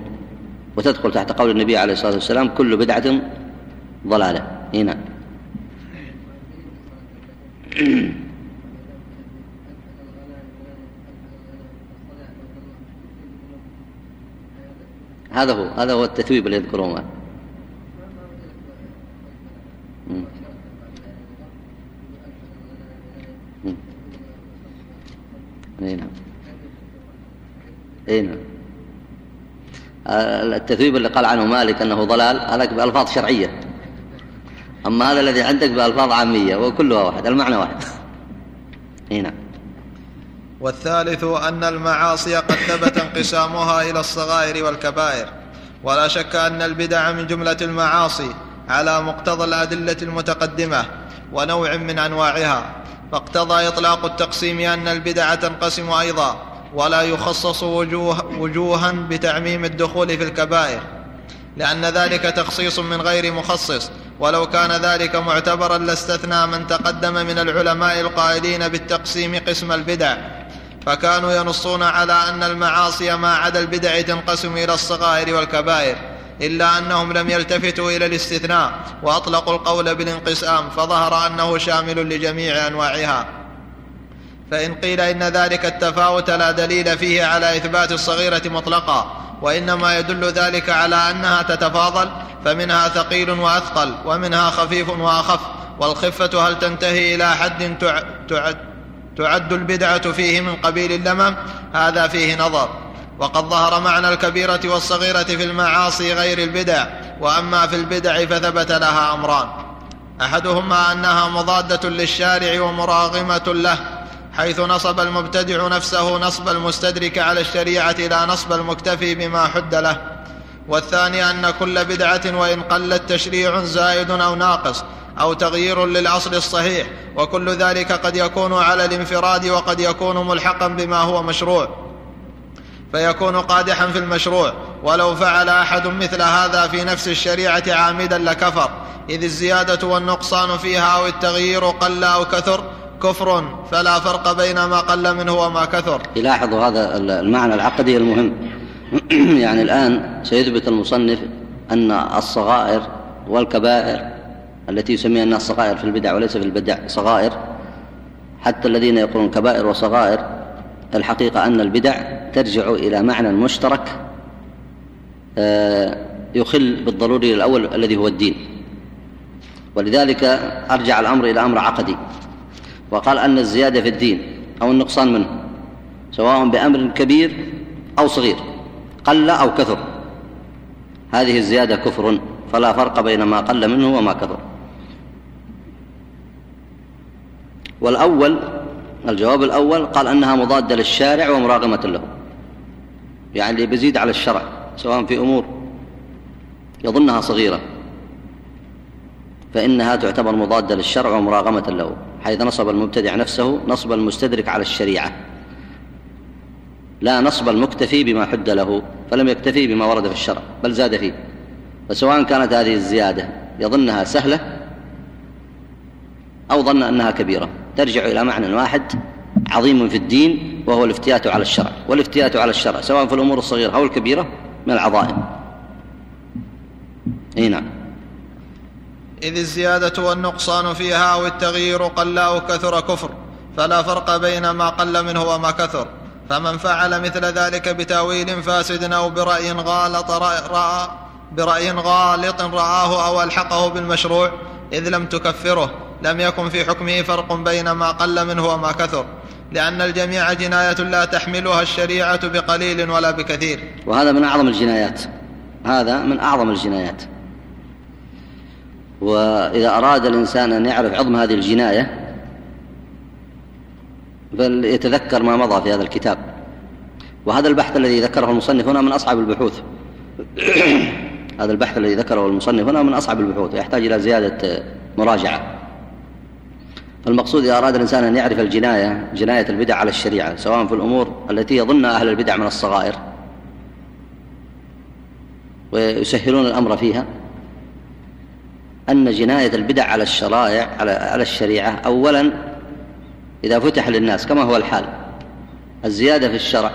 وتدخل تحت قول النبي عليه الصلاة والسلام كل بدعة ضلالة. هنا. هذا هو هذا هو التثويب اللي يذكرونه نعم. اي نعم. التثويب اللي قال عنه مالك انه ضلال هذا بألفاظ شرعية. أما هذا الذي عندك بألفاظ عامية وكلها واحد المعنى واحد. اي نعم. والثالث أن المعاصي قد ثبت انقسامها إلى الصغائر والكبائر. ولا شك أن البدع من جملة المعاصي. على مقتضى الأدلة المتقدمة ونوع من أنواعها. فاقتضى إطلاق التقسيم أن البدع تنقسم أيضا ولا يخصص وجوه وجوها بتعميم الدخول في الكبائر لأن ذلك تخصيص من غير مخصص. ولو كان ذلك معتبرا لاستثنى من تقدم من العلماء القائلين بالتقسيم قسم البدع. فكانوا ينصون على أن المعاصي ما عدا البدع تنقسم إلى الصغائر والكبائر. إلا أنهم لم يلتفتوا إلى الاستثناء وأطلقوا القول بالانقسام فظهر أنه شامل لجميع أنواعها. فإن قيل إن ذلك التفاوت لا دليل فيه على إثبات الصغيرة مطلقا وإنما يدل ذلك على أنها تتفاضل فمنها ثقيل وأثقل ومنها خفيف وأخف والخفة هل تنتهي إلى حد تعد, تعد البدعة فيه من قبيل اللمم؟ هذا فيه نظر. وقد ظهر معنى الكبيرة والصغيرة في المعاصي غير البدع وأما في البدع فثبت لها أمران. أحدهما أنها مضادة للشارع ومراغمة له حيث نصب المبتدع نفسه نصب المستدرك على الشريعة لا نصب المكتفي بما حد له. والثاني أن كل بدعة وإن قلت تشريع زائد أو ناقص أو تغيير للأصل الصحيح وكل ذلك قد يكون على الانفراد وقد يكون ملحقا بما هو مشروع. فيكون قادحا في المشروع. ولو فعل أحد مثل هذا في نفس الشريعة عامدا لكفر. إذ الزيادة والنقصان فيها أو التغيير قل أو كثر كفر فلا فرق بين ما قل منه وما كثر. يلاحظوا هذا المعنى العقدي المهم. [CLEARS THROAT] يعني الآن سيثبت المصنف أن الصغائر والكبائر التي يسميها الناس صغائر في البدع وليس في البدع صغائر حتى الذين يقولون كبائر وصغائر الحقيقة أن البدع ترجع إلى معنى مشترك آه، يخل بالضروري الأول الذي هو الدين. ولذلك أرجع الأمر إلى أمر عقدي. وقال أن الزيادة في الدين أو النقصان منه سواء بأمر كبير أو صغير قل أو كثر. هذه الزيادة كفر فلا فرق بين ما قل منه وما كثر. والأول الجواب الأول قال أنها مضادة للشارع ومراغمة له. يعني بيزيد على الشرع سواء في أمور يظنها صغيرة. فإنها تعتبر مضادة للشرع ومراغمة له حيث نصب المبتدع نفسه نصب المستدرك على الشريعة. لا نصب المكتفي بما حد له فلم يكتفي بما ورد في الشرع بل زاد فيه. فسواء كانت هذه الزيادة يظنها سهلة أو ظن أنها كبيرة ترجع إلى معنى واحد عظيم في الدين وهو الافتيات على الشرع والافتيات على الشرع سواء في الأمور الصغيرة أو الكبيرة من العظائم. إي نعم. إذ الزيادة والنقصان فيها أو التغيير قل أو كثر كفر فلا فرق بين ما قل منه وما كثر. فمن فعل مثل ذلك بتأويل فاسد أو برأي غالط رأى برأي غالط رآه أو ألحقه بالمشروع إذ لم تكفره لم يكن في حكمه فرق بين ما قل منه وما كثر. لأن الجميع جنايه لا تحملها الشريعة بقليل ولا بكثير. وهذا من أعظم الجنايات. هذا من أعظم الجنايات. وإذا أراد الإنسان أن يعرف عظم هذه الجناية فليتذكر ما مضى في هذا الكتاب. وهذا البحث الذي ذكره المصنف هنا من أصعب البحوث. [CLEARS THROAT] هذا البحث الذي ذكره المصنف هنا من أصعب البحوث. يحتاج إلى زيادة مراجعة. فالمقصود إذا أراد الإنسان أن يعرف الجناية جناية البدع على الشريعة سواء في الأمور التي يظنها أهل البدع من الصغائر. ويسهلون الأمر فيها. أن جناية البدع على الشرائع على الشريعة أولا إذا فتح للناس كما هو الحال. الزيادة في الشرع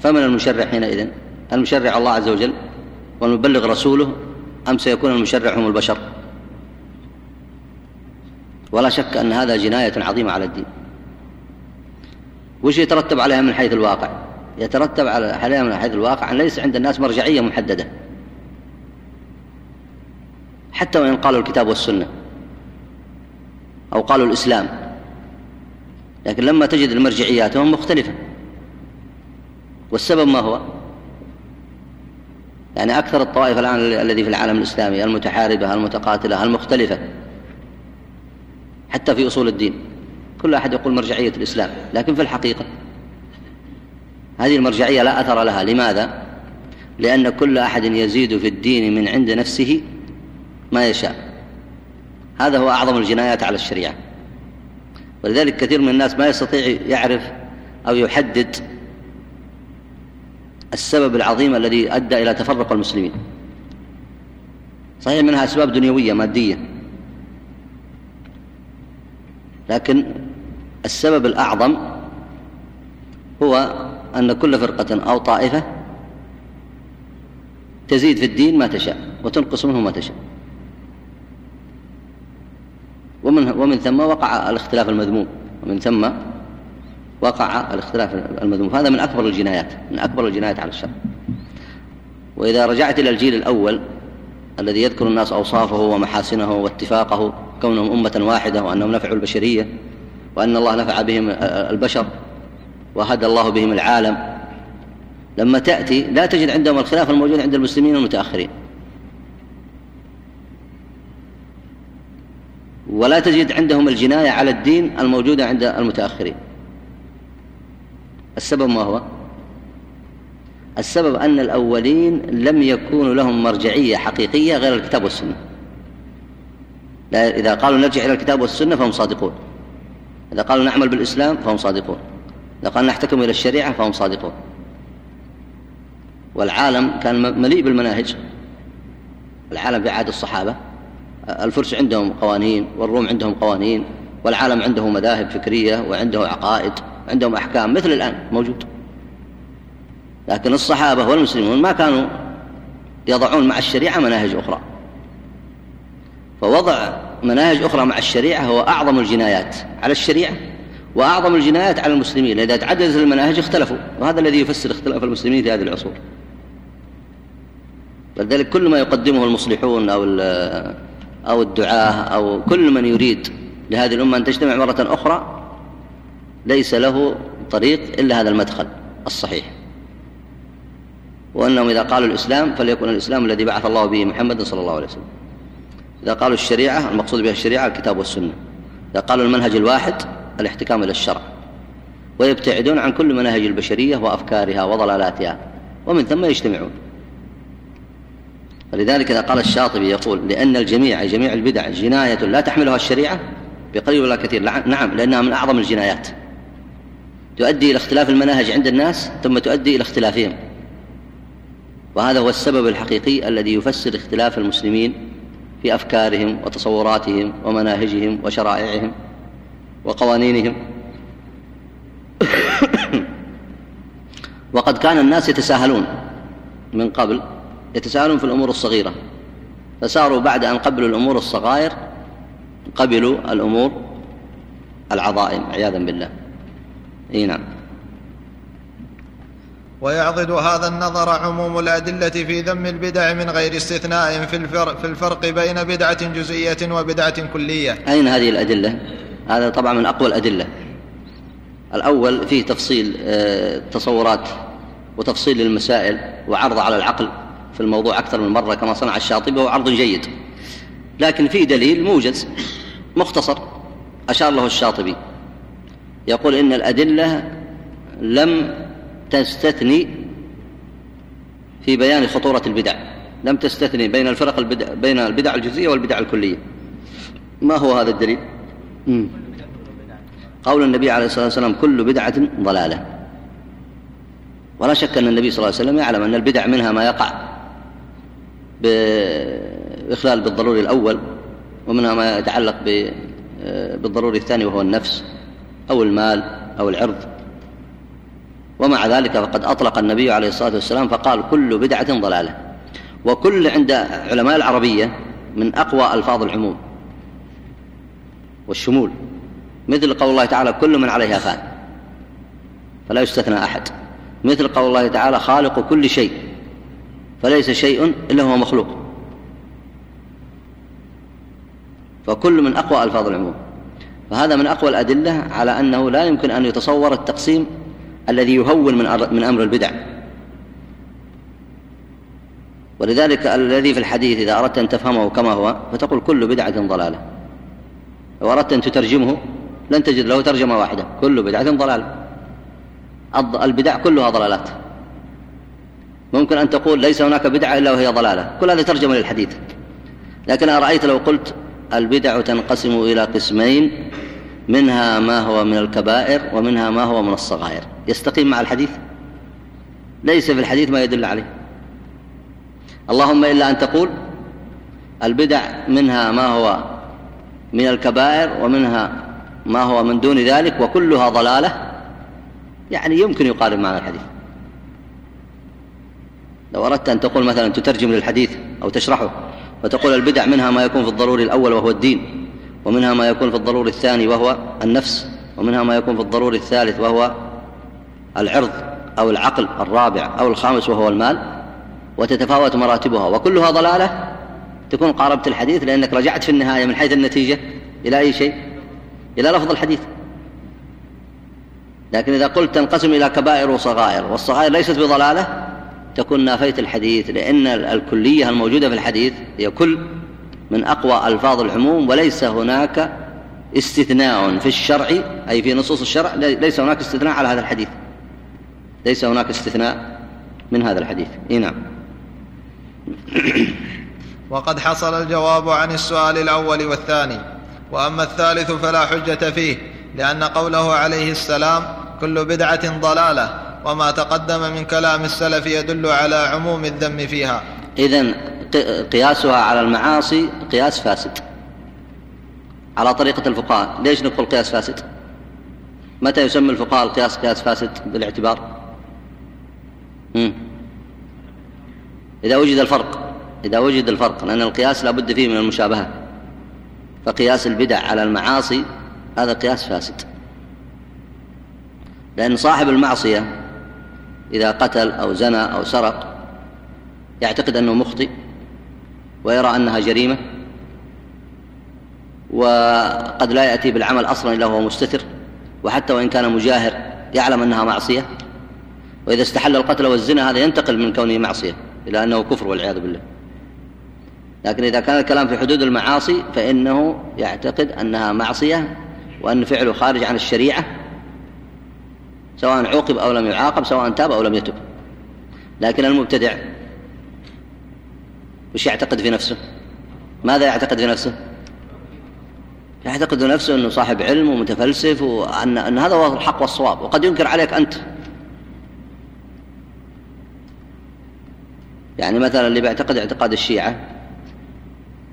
فمن المشرع حينئذ؟ المشرع الله عز وجل والمبلغ رسوله أم سيكون المشرع هم البشر؟ ولا شك أن هذا جناية عظيمة على الدين. وش يترتب عليها من حيث الواقع؟ يترتب عليها من حيث الواقع أن ليس عند الناس مرجعية محددة. حتى وإن قالوا الكتاب والسنة أو قالوا الإسلام. لكن لما تجد المرجعياتهم مختلفة. والسبب ما هو؟ يعني أكثر الطوائف الآن الذي في العالم الإسلامي المتحاربة المتقاتلة المختلفة. حتى في أصول الدين. كل أحد يقول مرجعية الإسلام لكن في الحقيقة هذه المرجعية لا أثر لها. لماذا؟ لأن كل أحد يزيد في الدين من عند نفسه ما يشاء. هذا هو أعظم الجنايات على الشريعة. ولذلك كثير من الناس ما يستطيع يعرف أو يحدد السبب العظيم الذي أدى إلى تفرق المسلمين. صحيح منها أسباب دنيوية مادية. لكن السبب الأعظم هو أن كل فرقة أو طائفة تزيد في الدين ما تشاء وتنقص منه ما تشاء. ومن, ومن ثم وقع الاختلاف المذموم. ومن ثم وقع الاختلاف المذموم. هذا من أكبر الجنايات من أكبر الجنايات على الشرع وإذا رجعت إلى الجيل الأول الذي يذكر الناس أوصافه ومحاسنه واتفاقه كونهم أمة واحدة وأنهم نفعوا البشرية وأن الله نفع بهم البشر وهدى الله بهم العالم. لما تأتي لا تجد عندهم الخلاف الموجود عند المسلمين المتأخرين. ولا تجد عندهم الجناية على الدين الموجودة عند المتأخرين. السبب ما هو؟ السبب أن الأولين لم يكونوا لهم مرجعية حقيقية غير الكتاب والسنة. إذا قالوا نرجع إلى الكتاب والسنة فهم صادقون. إذا قالوا نعمل بالإسلام فهم صادقون. إذا قالوا نحتكم إلى الشريعة فهم صادقون. والعالم كان مليء بالمناهج. العالم في عهد الصحابة. الفرس عندهم قوانين والروم عندهم قوانين والعالم عنده مذاهب فكرية وعنده عقائد عندهم أحكام مثل الآن موجود. لكن الصحابة والمسلمون ما كانوا يضعون مع الشريعة مناهج أخرى. فوضع مناهج أخرى مع الشريعة هو أعظم الجنايات على الشريعة وأعظم الجنايات على المسلمين. إذا تعددت المناهج اختلفوا وهذا الذي يفسر اختلاف المسلمين في هذه العصور. فلذلك كل ما يقدمه المصلحون أو أو الدعاة أو كل من يريد لهذه الأمة أن تجتمع مرة أخرى ليس له طريق إلا هذا المدخل الصحيح. وأنهم إذا قالوا الإسلام فليكن الإسلام الذي بعث الله به محمد صلى الله عليه وسلم. إذا قالوا الشريعة المقصود بها الشريعة الكتاب والسنة. إذا قالوا المنهج الواحد الاحتكام إلى الشرع. ويبتعدون عن كل مناهج البشرية وأفكارها وضلالاتها ومن ثم يجتمعون. ولذلك إذا قال الشاطبي يقول لأن الجميع جميع البدع جناية لا تحملها الشريعة بقليل ولا كثير. نعم لأنها من أعظم الجنايات. تؤدي إلى اختلاف المناهج عند الناس ثم تؤدي إلى اختلافهم. وهذا هو السبب الحقيقي الذي يفسر اختلاف المسلمين في أفكارهم وتصوراتهم ومناهجهم وشرائعهم وقوانينهم. [COUGHS] وقد كان الناس يتساهلون من قبل يتساءلون في الأمور الصغيرة. فصاروا بعد أن قبلوا الأمور الصغائر قبلوا الأمور العظائم عياذا بالله. إي نعم. ويعضد هذا النظر عموم الأدلة في ذم البدع من غير استثناء في الفرق, في الفرق بين بدعة جزئية وبدعة كلية. أين هذه الأدلة؟ هذا طبعا من أقوى الأدلة. الأول فيه تفصيل آه، تصورات وتفصيل للمسائل وعرض على العقل في الموضوع أكثر من مرة كما صنع الشاطبي وهو عرض جيد. لكن في دليل موجز مختصر أشار له الشاطبي. يقول إن الأدلة لم تستثني في بيان خطورة البدع لم تستثني بين الفرق البدع بين البدع الجزئية والبدع الكلية ما هو هذا الدليل؟ مم. قول النبي عليه الصلاة والسلام كل بدعة ضلالة ولا شك أن النبي صلى الله عليه وسلم يعلم أن البدع منها ما يقع بإخلال بالضروري الأول ومنها ما يتعلق بالضروري الثاني وهو النفس أو المال أو العرض ومع ذلك فقد أطلق النبي عليه الصلاة والسلام فقال كل بدعة ضلالة. وكل عند علماء العربية من أقوى ألفاظ العموم والشمول مثل قول الله تعالى كل من عليها فان فلا يستثنى أحد. مثل قول الله تعالى خالق كل شيء فليس شيء إلا هو مخلوق. فكل من أقوى ألفاظ العموم. فهذا من أقوى الأدلة على أنه لا يمكن أن يتصور التقسيم الذي يهون من من أمر البدع. ولذلك الذي في الحديث إذا أردت أن تفهمه كما هو فتقول كل بدعة ضلالة. لو أردت أن تترجمه لن تجد له ترجمة واحدة. كل بدعة ضلالة. البدع كلها ضلالات. ممكن أن تقول ليس هناك بدعة إلا وهي ضلالة. كل هذه ترجمة للحديث. لكن أرأيت لو قلت البدع تنقسم إلى قسمين منها ما هو من الكبائر ومنها ما هو من الصغائر. يستقيم مع الحديث؟ ليس في الحديث ما يدل عليه. اللهم إلا أن تقول البدع منها ما هو من الكبائر ومنها ما هو من دون ذلك وكلها ضلالة. يعني يمكن يقارب معنى الحديث. لو أردت أن تقول مثلا تترجم للحديث أو تشرحه فتقول البدع منها ما يكون في الضروري الأول وهو الدين. ومنها ما يكون في الضروري الثاني وهو النفس ومنها ما يكون في الضروري الثالث وهو العرض أو العقل الرابع أو الخامس وهو المال. وتتفاوت مراتبها وكلها ضلالة تكون قاربت الحديث لأنك رجعت في النهاية من حيث النتيجة إلى أي شيء؟ إلى لفظ الحديث. لكن إذا قلت تنقسم إلى كبائر وصغائر والصغائر ليست بضلالة تكون نافيت الحديث لأن الكلية الموجودة في الحديث هي كل من أقوى ألفاظ العموم وليس هناك استثناء في الشرع أي في نصوص الشرع ليس هناك استثناء على هذا الحديث. ليس هناك استثناء من هذا الحديث. إيه نعم. [COUGHS] وقد حصل الجواب عن السؤال الأول والثاني. وأما الثالث فلا حجة فيه لأن قوله عليه السلام كل بدعة ضلالة وما تقدم من كلام السلف يدل على عموم الذم فيها. إذن قياسها على المعاصي قياس فاسد. على طريقة الفقهاء. ليش نقول قياس فاسد؟ متى يسمى الفقهاء القياس قياس فاسد بالاعتبار؟ مم. إذا وجد الفرق إذا وجد الفرق لأن القياس لا بد فيه من المشابهة. فقياس البدع على المعاصي هذا قياس فاسد. لأن صاحب المعصية إذا قتل أو زنى أو سرق يعتقد أنه مخطئ. ويرى أنها جريمة وقد لا يأتي بالعمل أصلا إلا هو مستتر وحتى وإن كان مجاهر يعلم أنها معصية وإذا استحل القتل والزنا هذا ينتقل من كونه معصية إلى أنه كفر والعياذ بالله. لكن إذا كان الكلام في حدود المعاصي فإنه يعتقد أنها معصية وأن فعله خارج عن الشريعة سواء عوقب أو لم يعاقب سواء تاب أو لم يتب. لكن المبتدع وش يعتقد في نفسه؟ ماذا يعتقد في نفسه؟ يعتقد نفسه أنه صاحب علم ومتفلسف وأن أن هذا هو الحق والصواب وقد ينكر عليك أنت. يعني مثلا اللي بيعتقد اعتقاد الشيعة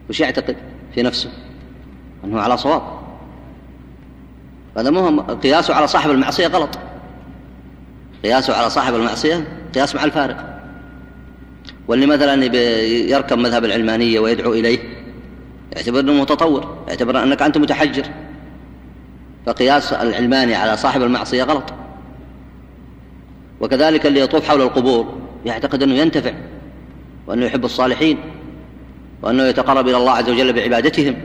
وش يعتقد في نفسه؟ أنه على صواب. هذا مهم قياسه على صاحب المعصية غلط. قياسه على صاحب المعصية قياس مع الفارق. واللي مثلا يركب مذهب العلمانية ويدعو إليه يعتبر أنه متطور يعتبر أنك أنت متحجر. فقياس العلماني على صاحب المعصية غلط. وكذلك اللي يطوف حول القبور يعتقد أنه ينتفع وأنه يحب الصالحين وأنه يتقرب إلى الله عز وجل بعبادتهم.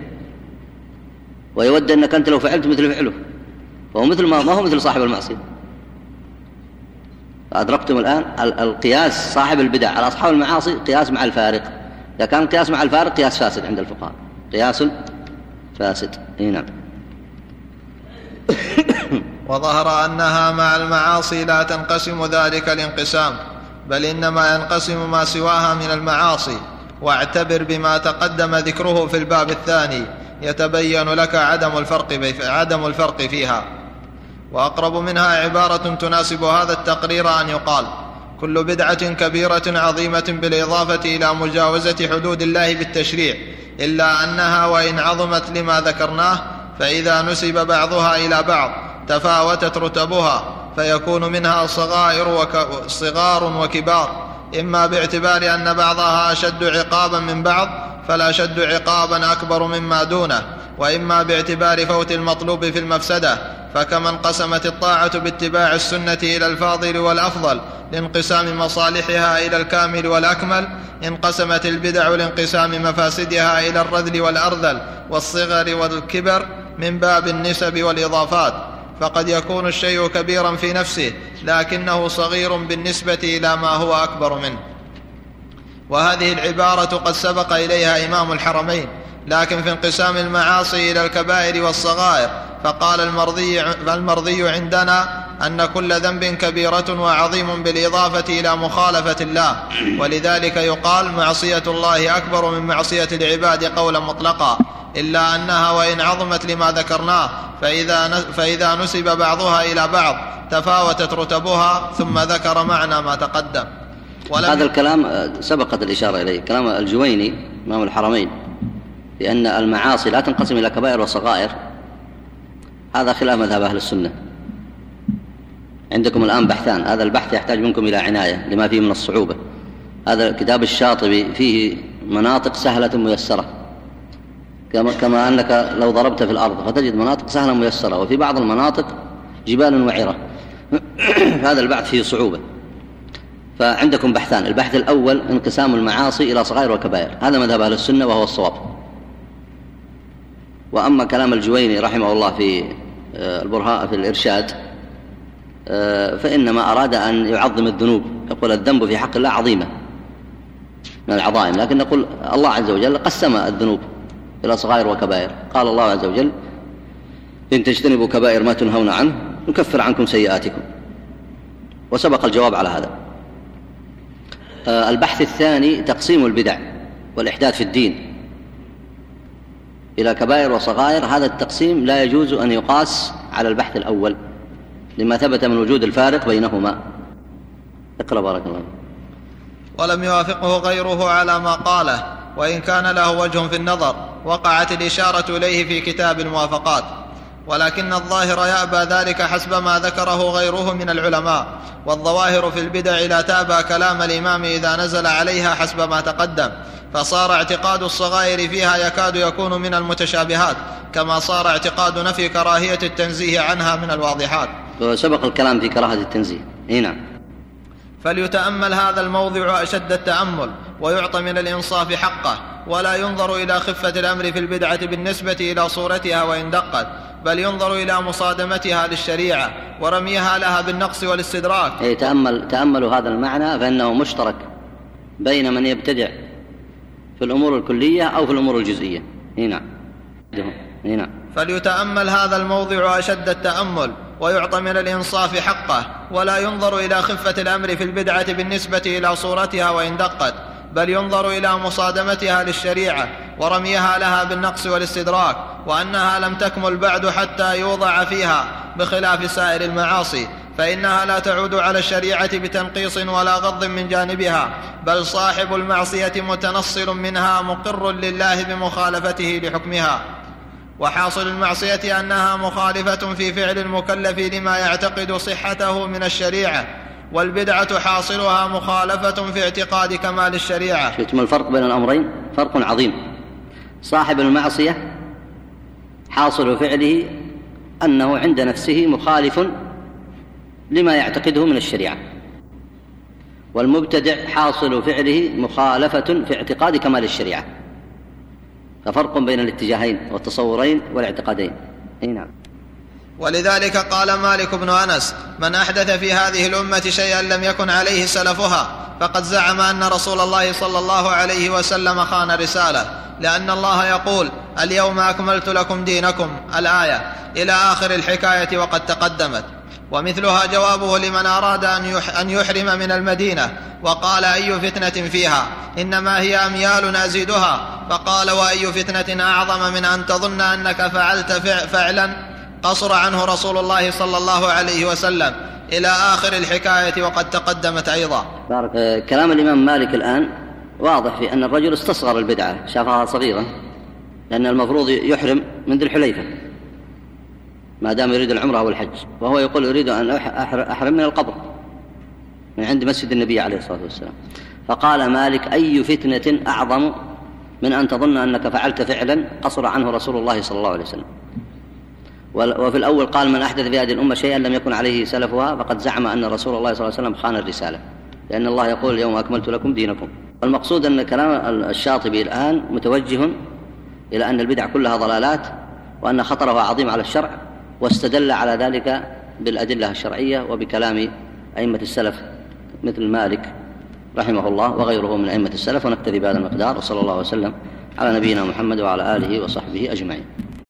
ويود أنك أنت لو فعلت مثل فعله فهو مثل ما, ما هو مثل صاحب المعصية. أدركتم الآن القياس صاحب البدع. على أصحاب المعاصي قياس مع الفارق. إذا كان قياس مع الفارق قياس فاسد عند الفقهاء. قياس فاسد. إي نعم. [COUGHS] وظهر أنها مع المعاصي لا تنقسم ذلك الانقسام بل إنما ينقسم ما سواها من المعاصي. واعتبر بما تقدم ذكره في الباب الثاني. يتبين لك عدم الفرق عدم الفرق فيها. وأقرب منها عبارة تناسب هذا التقرير أن يقال كل بدعة كبيرة عظيمة بالإضافة إلى مجاوزة حدود الله بالتشريع إلا أنها وإن عظمت لما ذكرناه فإذا نسب بعضها إلى بعض تفاوتت رتبها فيكون منها صغائر وك... صغار وكبار. إما باعتبار أن بعضها أشد عقابا من بعض فالاشد عقابا أكبر مما دونه وإما باعتبار فوت المطلوب في المفسدة فكما انقسمت الطاعة باتباع السنة إلى الفاضل والأفضل لانقسام مصالحها إلى الكامل والأكمل انقسمت البدع لانقسام مفاسدها إلى الرذل والأرذل والصغر والكبر من باب النسب والإضافات. فقد يكون الشيء كبيرا في نفسه لكنه صغير بالنسبة إلى ما هو أكبر منه. وهذه العبارة قد سبق إليها إمام الحرمين لكن في انقسام المعاصي إلى الكبائر والصغائر فقال المرضي, المرضي عندنا أن كل ذنب كبيرة وعظيم بالإضافة إلى مخالفة الله. ولذلك يقال معصية الله أكبر من معصية العباد قولا مطلقا. إلا أنها وإن عظمت لما ذكرناه فإذا, فإذا نسب بعضها إلى بعض تفاوتت رتبها ثم ذكر معنى ما تقدم. هذا الكلام سبقت الإشارة إليه. كلام الجويني إمام الحرمين بأن المعاصي لا تنقسم إلى كبائر وصغائر. هذا خلاف مذهب أهل السنة. عندكم الآن بحثان. هذا البحث يحتاج منكم إلى عناية لما فيه من الصعوبة. هذا كتاب الشاطبي فيه مناطق سهلة ميسرة. كما, كما أنك لو ضربت في الأرض فتجد مناطق سهلة ميسرة وفي بعض المناطق جبال وعرة. [COUGHS] هذا البحث فيه صعوبة. فعندكم بحثان. البحث الأول انقسام المعاصي إلى صغائر وكبائر. هذا مذهب أهل السنة وهو الصواب. وأما كلام الجويني رحمه الله في البرهاء في الإرشاد. آه، فإنما أراد أن يعظم الذنوب. يقول الذنب في حق الله عظيمة من العظائم. لكن نقول الله عز وجل قسم الذنوب إلى صغائر وكبائر. قال الله عز وجل إن تجتنبوا كبائر ما تنهون عنه نكفر عنكم سيئاتكم. وسبق الجواب على هذا. آه، البحث الثاني تقسيم البدع والإحداث في الدين. إلى كبائر وصغائر هذا التقسيم لا يجوز أن يقاس على البحث الأول لما ثبت من وجود الفارق بينهما. اقرأ بارك الله ولم يوافقه غيره على ما قاله وإن كان له وجه في النظر وقعت الإشارة إليه في كتاب الموافقات. ولكن الظاهر يأبى ذلك حسب ما ذكره غيره من العلماء والظواهر في البدع لا تأبى كلام الإمام إذا نزل عليها حسب ما تقدم. فصار اعتقاد الصغائر فيها يكاد يكون من المتشابهات كما صار اعتقاد نفي كراهية التنزيه عنها من الواضحات. سبق الكلام في كراهة التنزيه. إي نعم. فليتأمل هذا الموضع أشد التأمل ويعطى من الإنصاف حقه ولا ينظر إلى خفة الأمر في البدعة بالنسبة إلى صورتها وإن دقت بل ينظر إلى مصادمتها للشريعة ورميها لها بالنقص والاستدراك. أي تأمل تاملوا هذا المعنى فإنه مشترك بين من يبتدع في الأمور الكلية أو في الأمور الجزئية. إي نعم. إي نعم. فليتأمل هذا الموضع أشد التأمل ويعطى من الإنصاف حقه ولا ينظر إلى خفة الأمر في البدعة بالنسبة إلى صورتها وإن دقت بل ينظر إلى مصادمتها للشريعة ورميها لها بالنقص والاستدراك وأنها لم تكمل بعد حتى يوضع فيها بخلاف سائر المعاصي. فإنها لا تعود على الشريعة بتنقيص ولا غض من جانبها بل صاحب المعصية متنصل منها مقر لله بمخالفته لحكمها. وحاصل المعصية أنها مخالفة في فعل المكلف لما يعتقد صحته من الشريعة والبدعة حاصلها مخالفة في اعتقاد كمال الشريعة. شفتم الفرق بين الأمرين؟ فرق عظيم. صاحب المعصية حاصل فعله أنه عند نفسه مخالف لما يعتقده من الشريعة. والمبتدع حاصل فعله مخالفة في اعتقاد كمال الشريعة. ففرق بين الاتجاهين والتصورين والاعتقادين. أي نعم. ولذلك قال مالك بن أنس من أحدث في هذه الأمة شيئا لم يكن عليه سلفها فقد زعم أن رسول الله صلى الله عليه وسلم خان رسالة لأن الله يقول اليوم أكملت لكم دينكم الآية إلى آخر الحكاية وقد تقدمت. ومثلها جوابه لمن أراد أن يحرم من المدينة وقال أي فتنة فيها؟ إنما هي أميال أزيدها. فقال وأي فتنة أعظم من أن تظن أنك فعلت فعلا؟ قصر عنه رسول الله صلى الله عليه وسلم إلى آخر الحكاية وقد تقدمت أيضا. بارك. آه، كلام الإمام مالك الآن واضح في أن الرجل استصغر البدعة شافها صغيره لأن المفروض يحرم من ذي الحليفة. ما دام يريد العمرة أو الحج وهو يقول أريد أن أحرم من القبر. من عند مسجد النبي عليه الصلاة والسلام. فقال مالك أي فتنة أعظم من أن تظن أنك فعلت فعلا قصر عنه رسول الله صلى الله عليه وسلم. وفي الأول قال من أحدث في هذه الأمة شيئا لم يكن عليه سلفها فقد زعم أن رسول الله صلى الله عليه وسلم خان الرسالة. لأن الله يقول اليوم أكملت لكم دينكم. والمقصود أن كلام الشاطبي الآن متوجه إلى أن البدع كلها ضلالات وأن خطرها عظيم على الشرع. واستدل على ذلك بالأدلة الشرعية وبكلام أئمة السلف مثل مالك رحمه الله وغيره من أئمة السلف ونكتفي بهذا المقدار وصلى الله وسلم على نبينا محمد وعلى آله وصحبه أجمعين.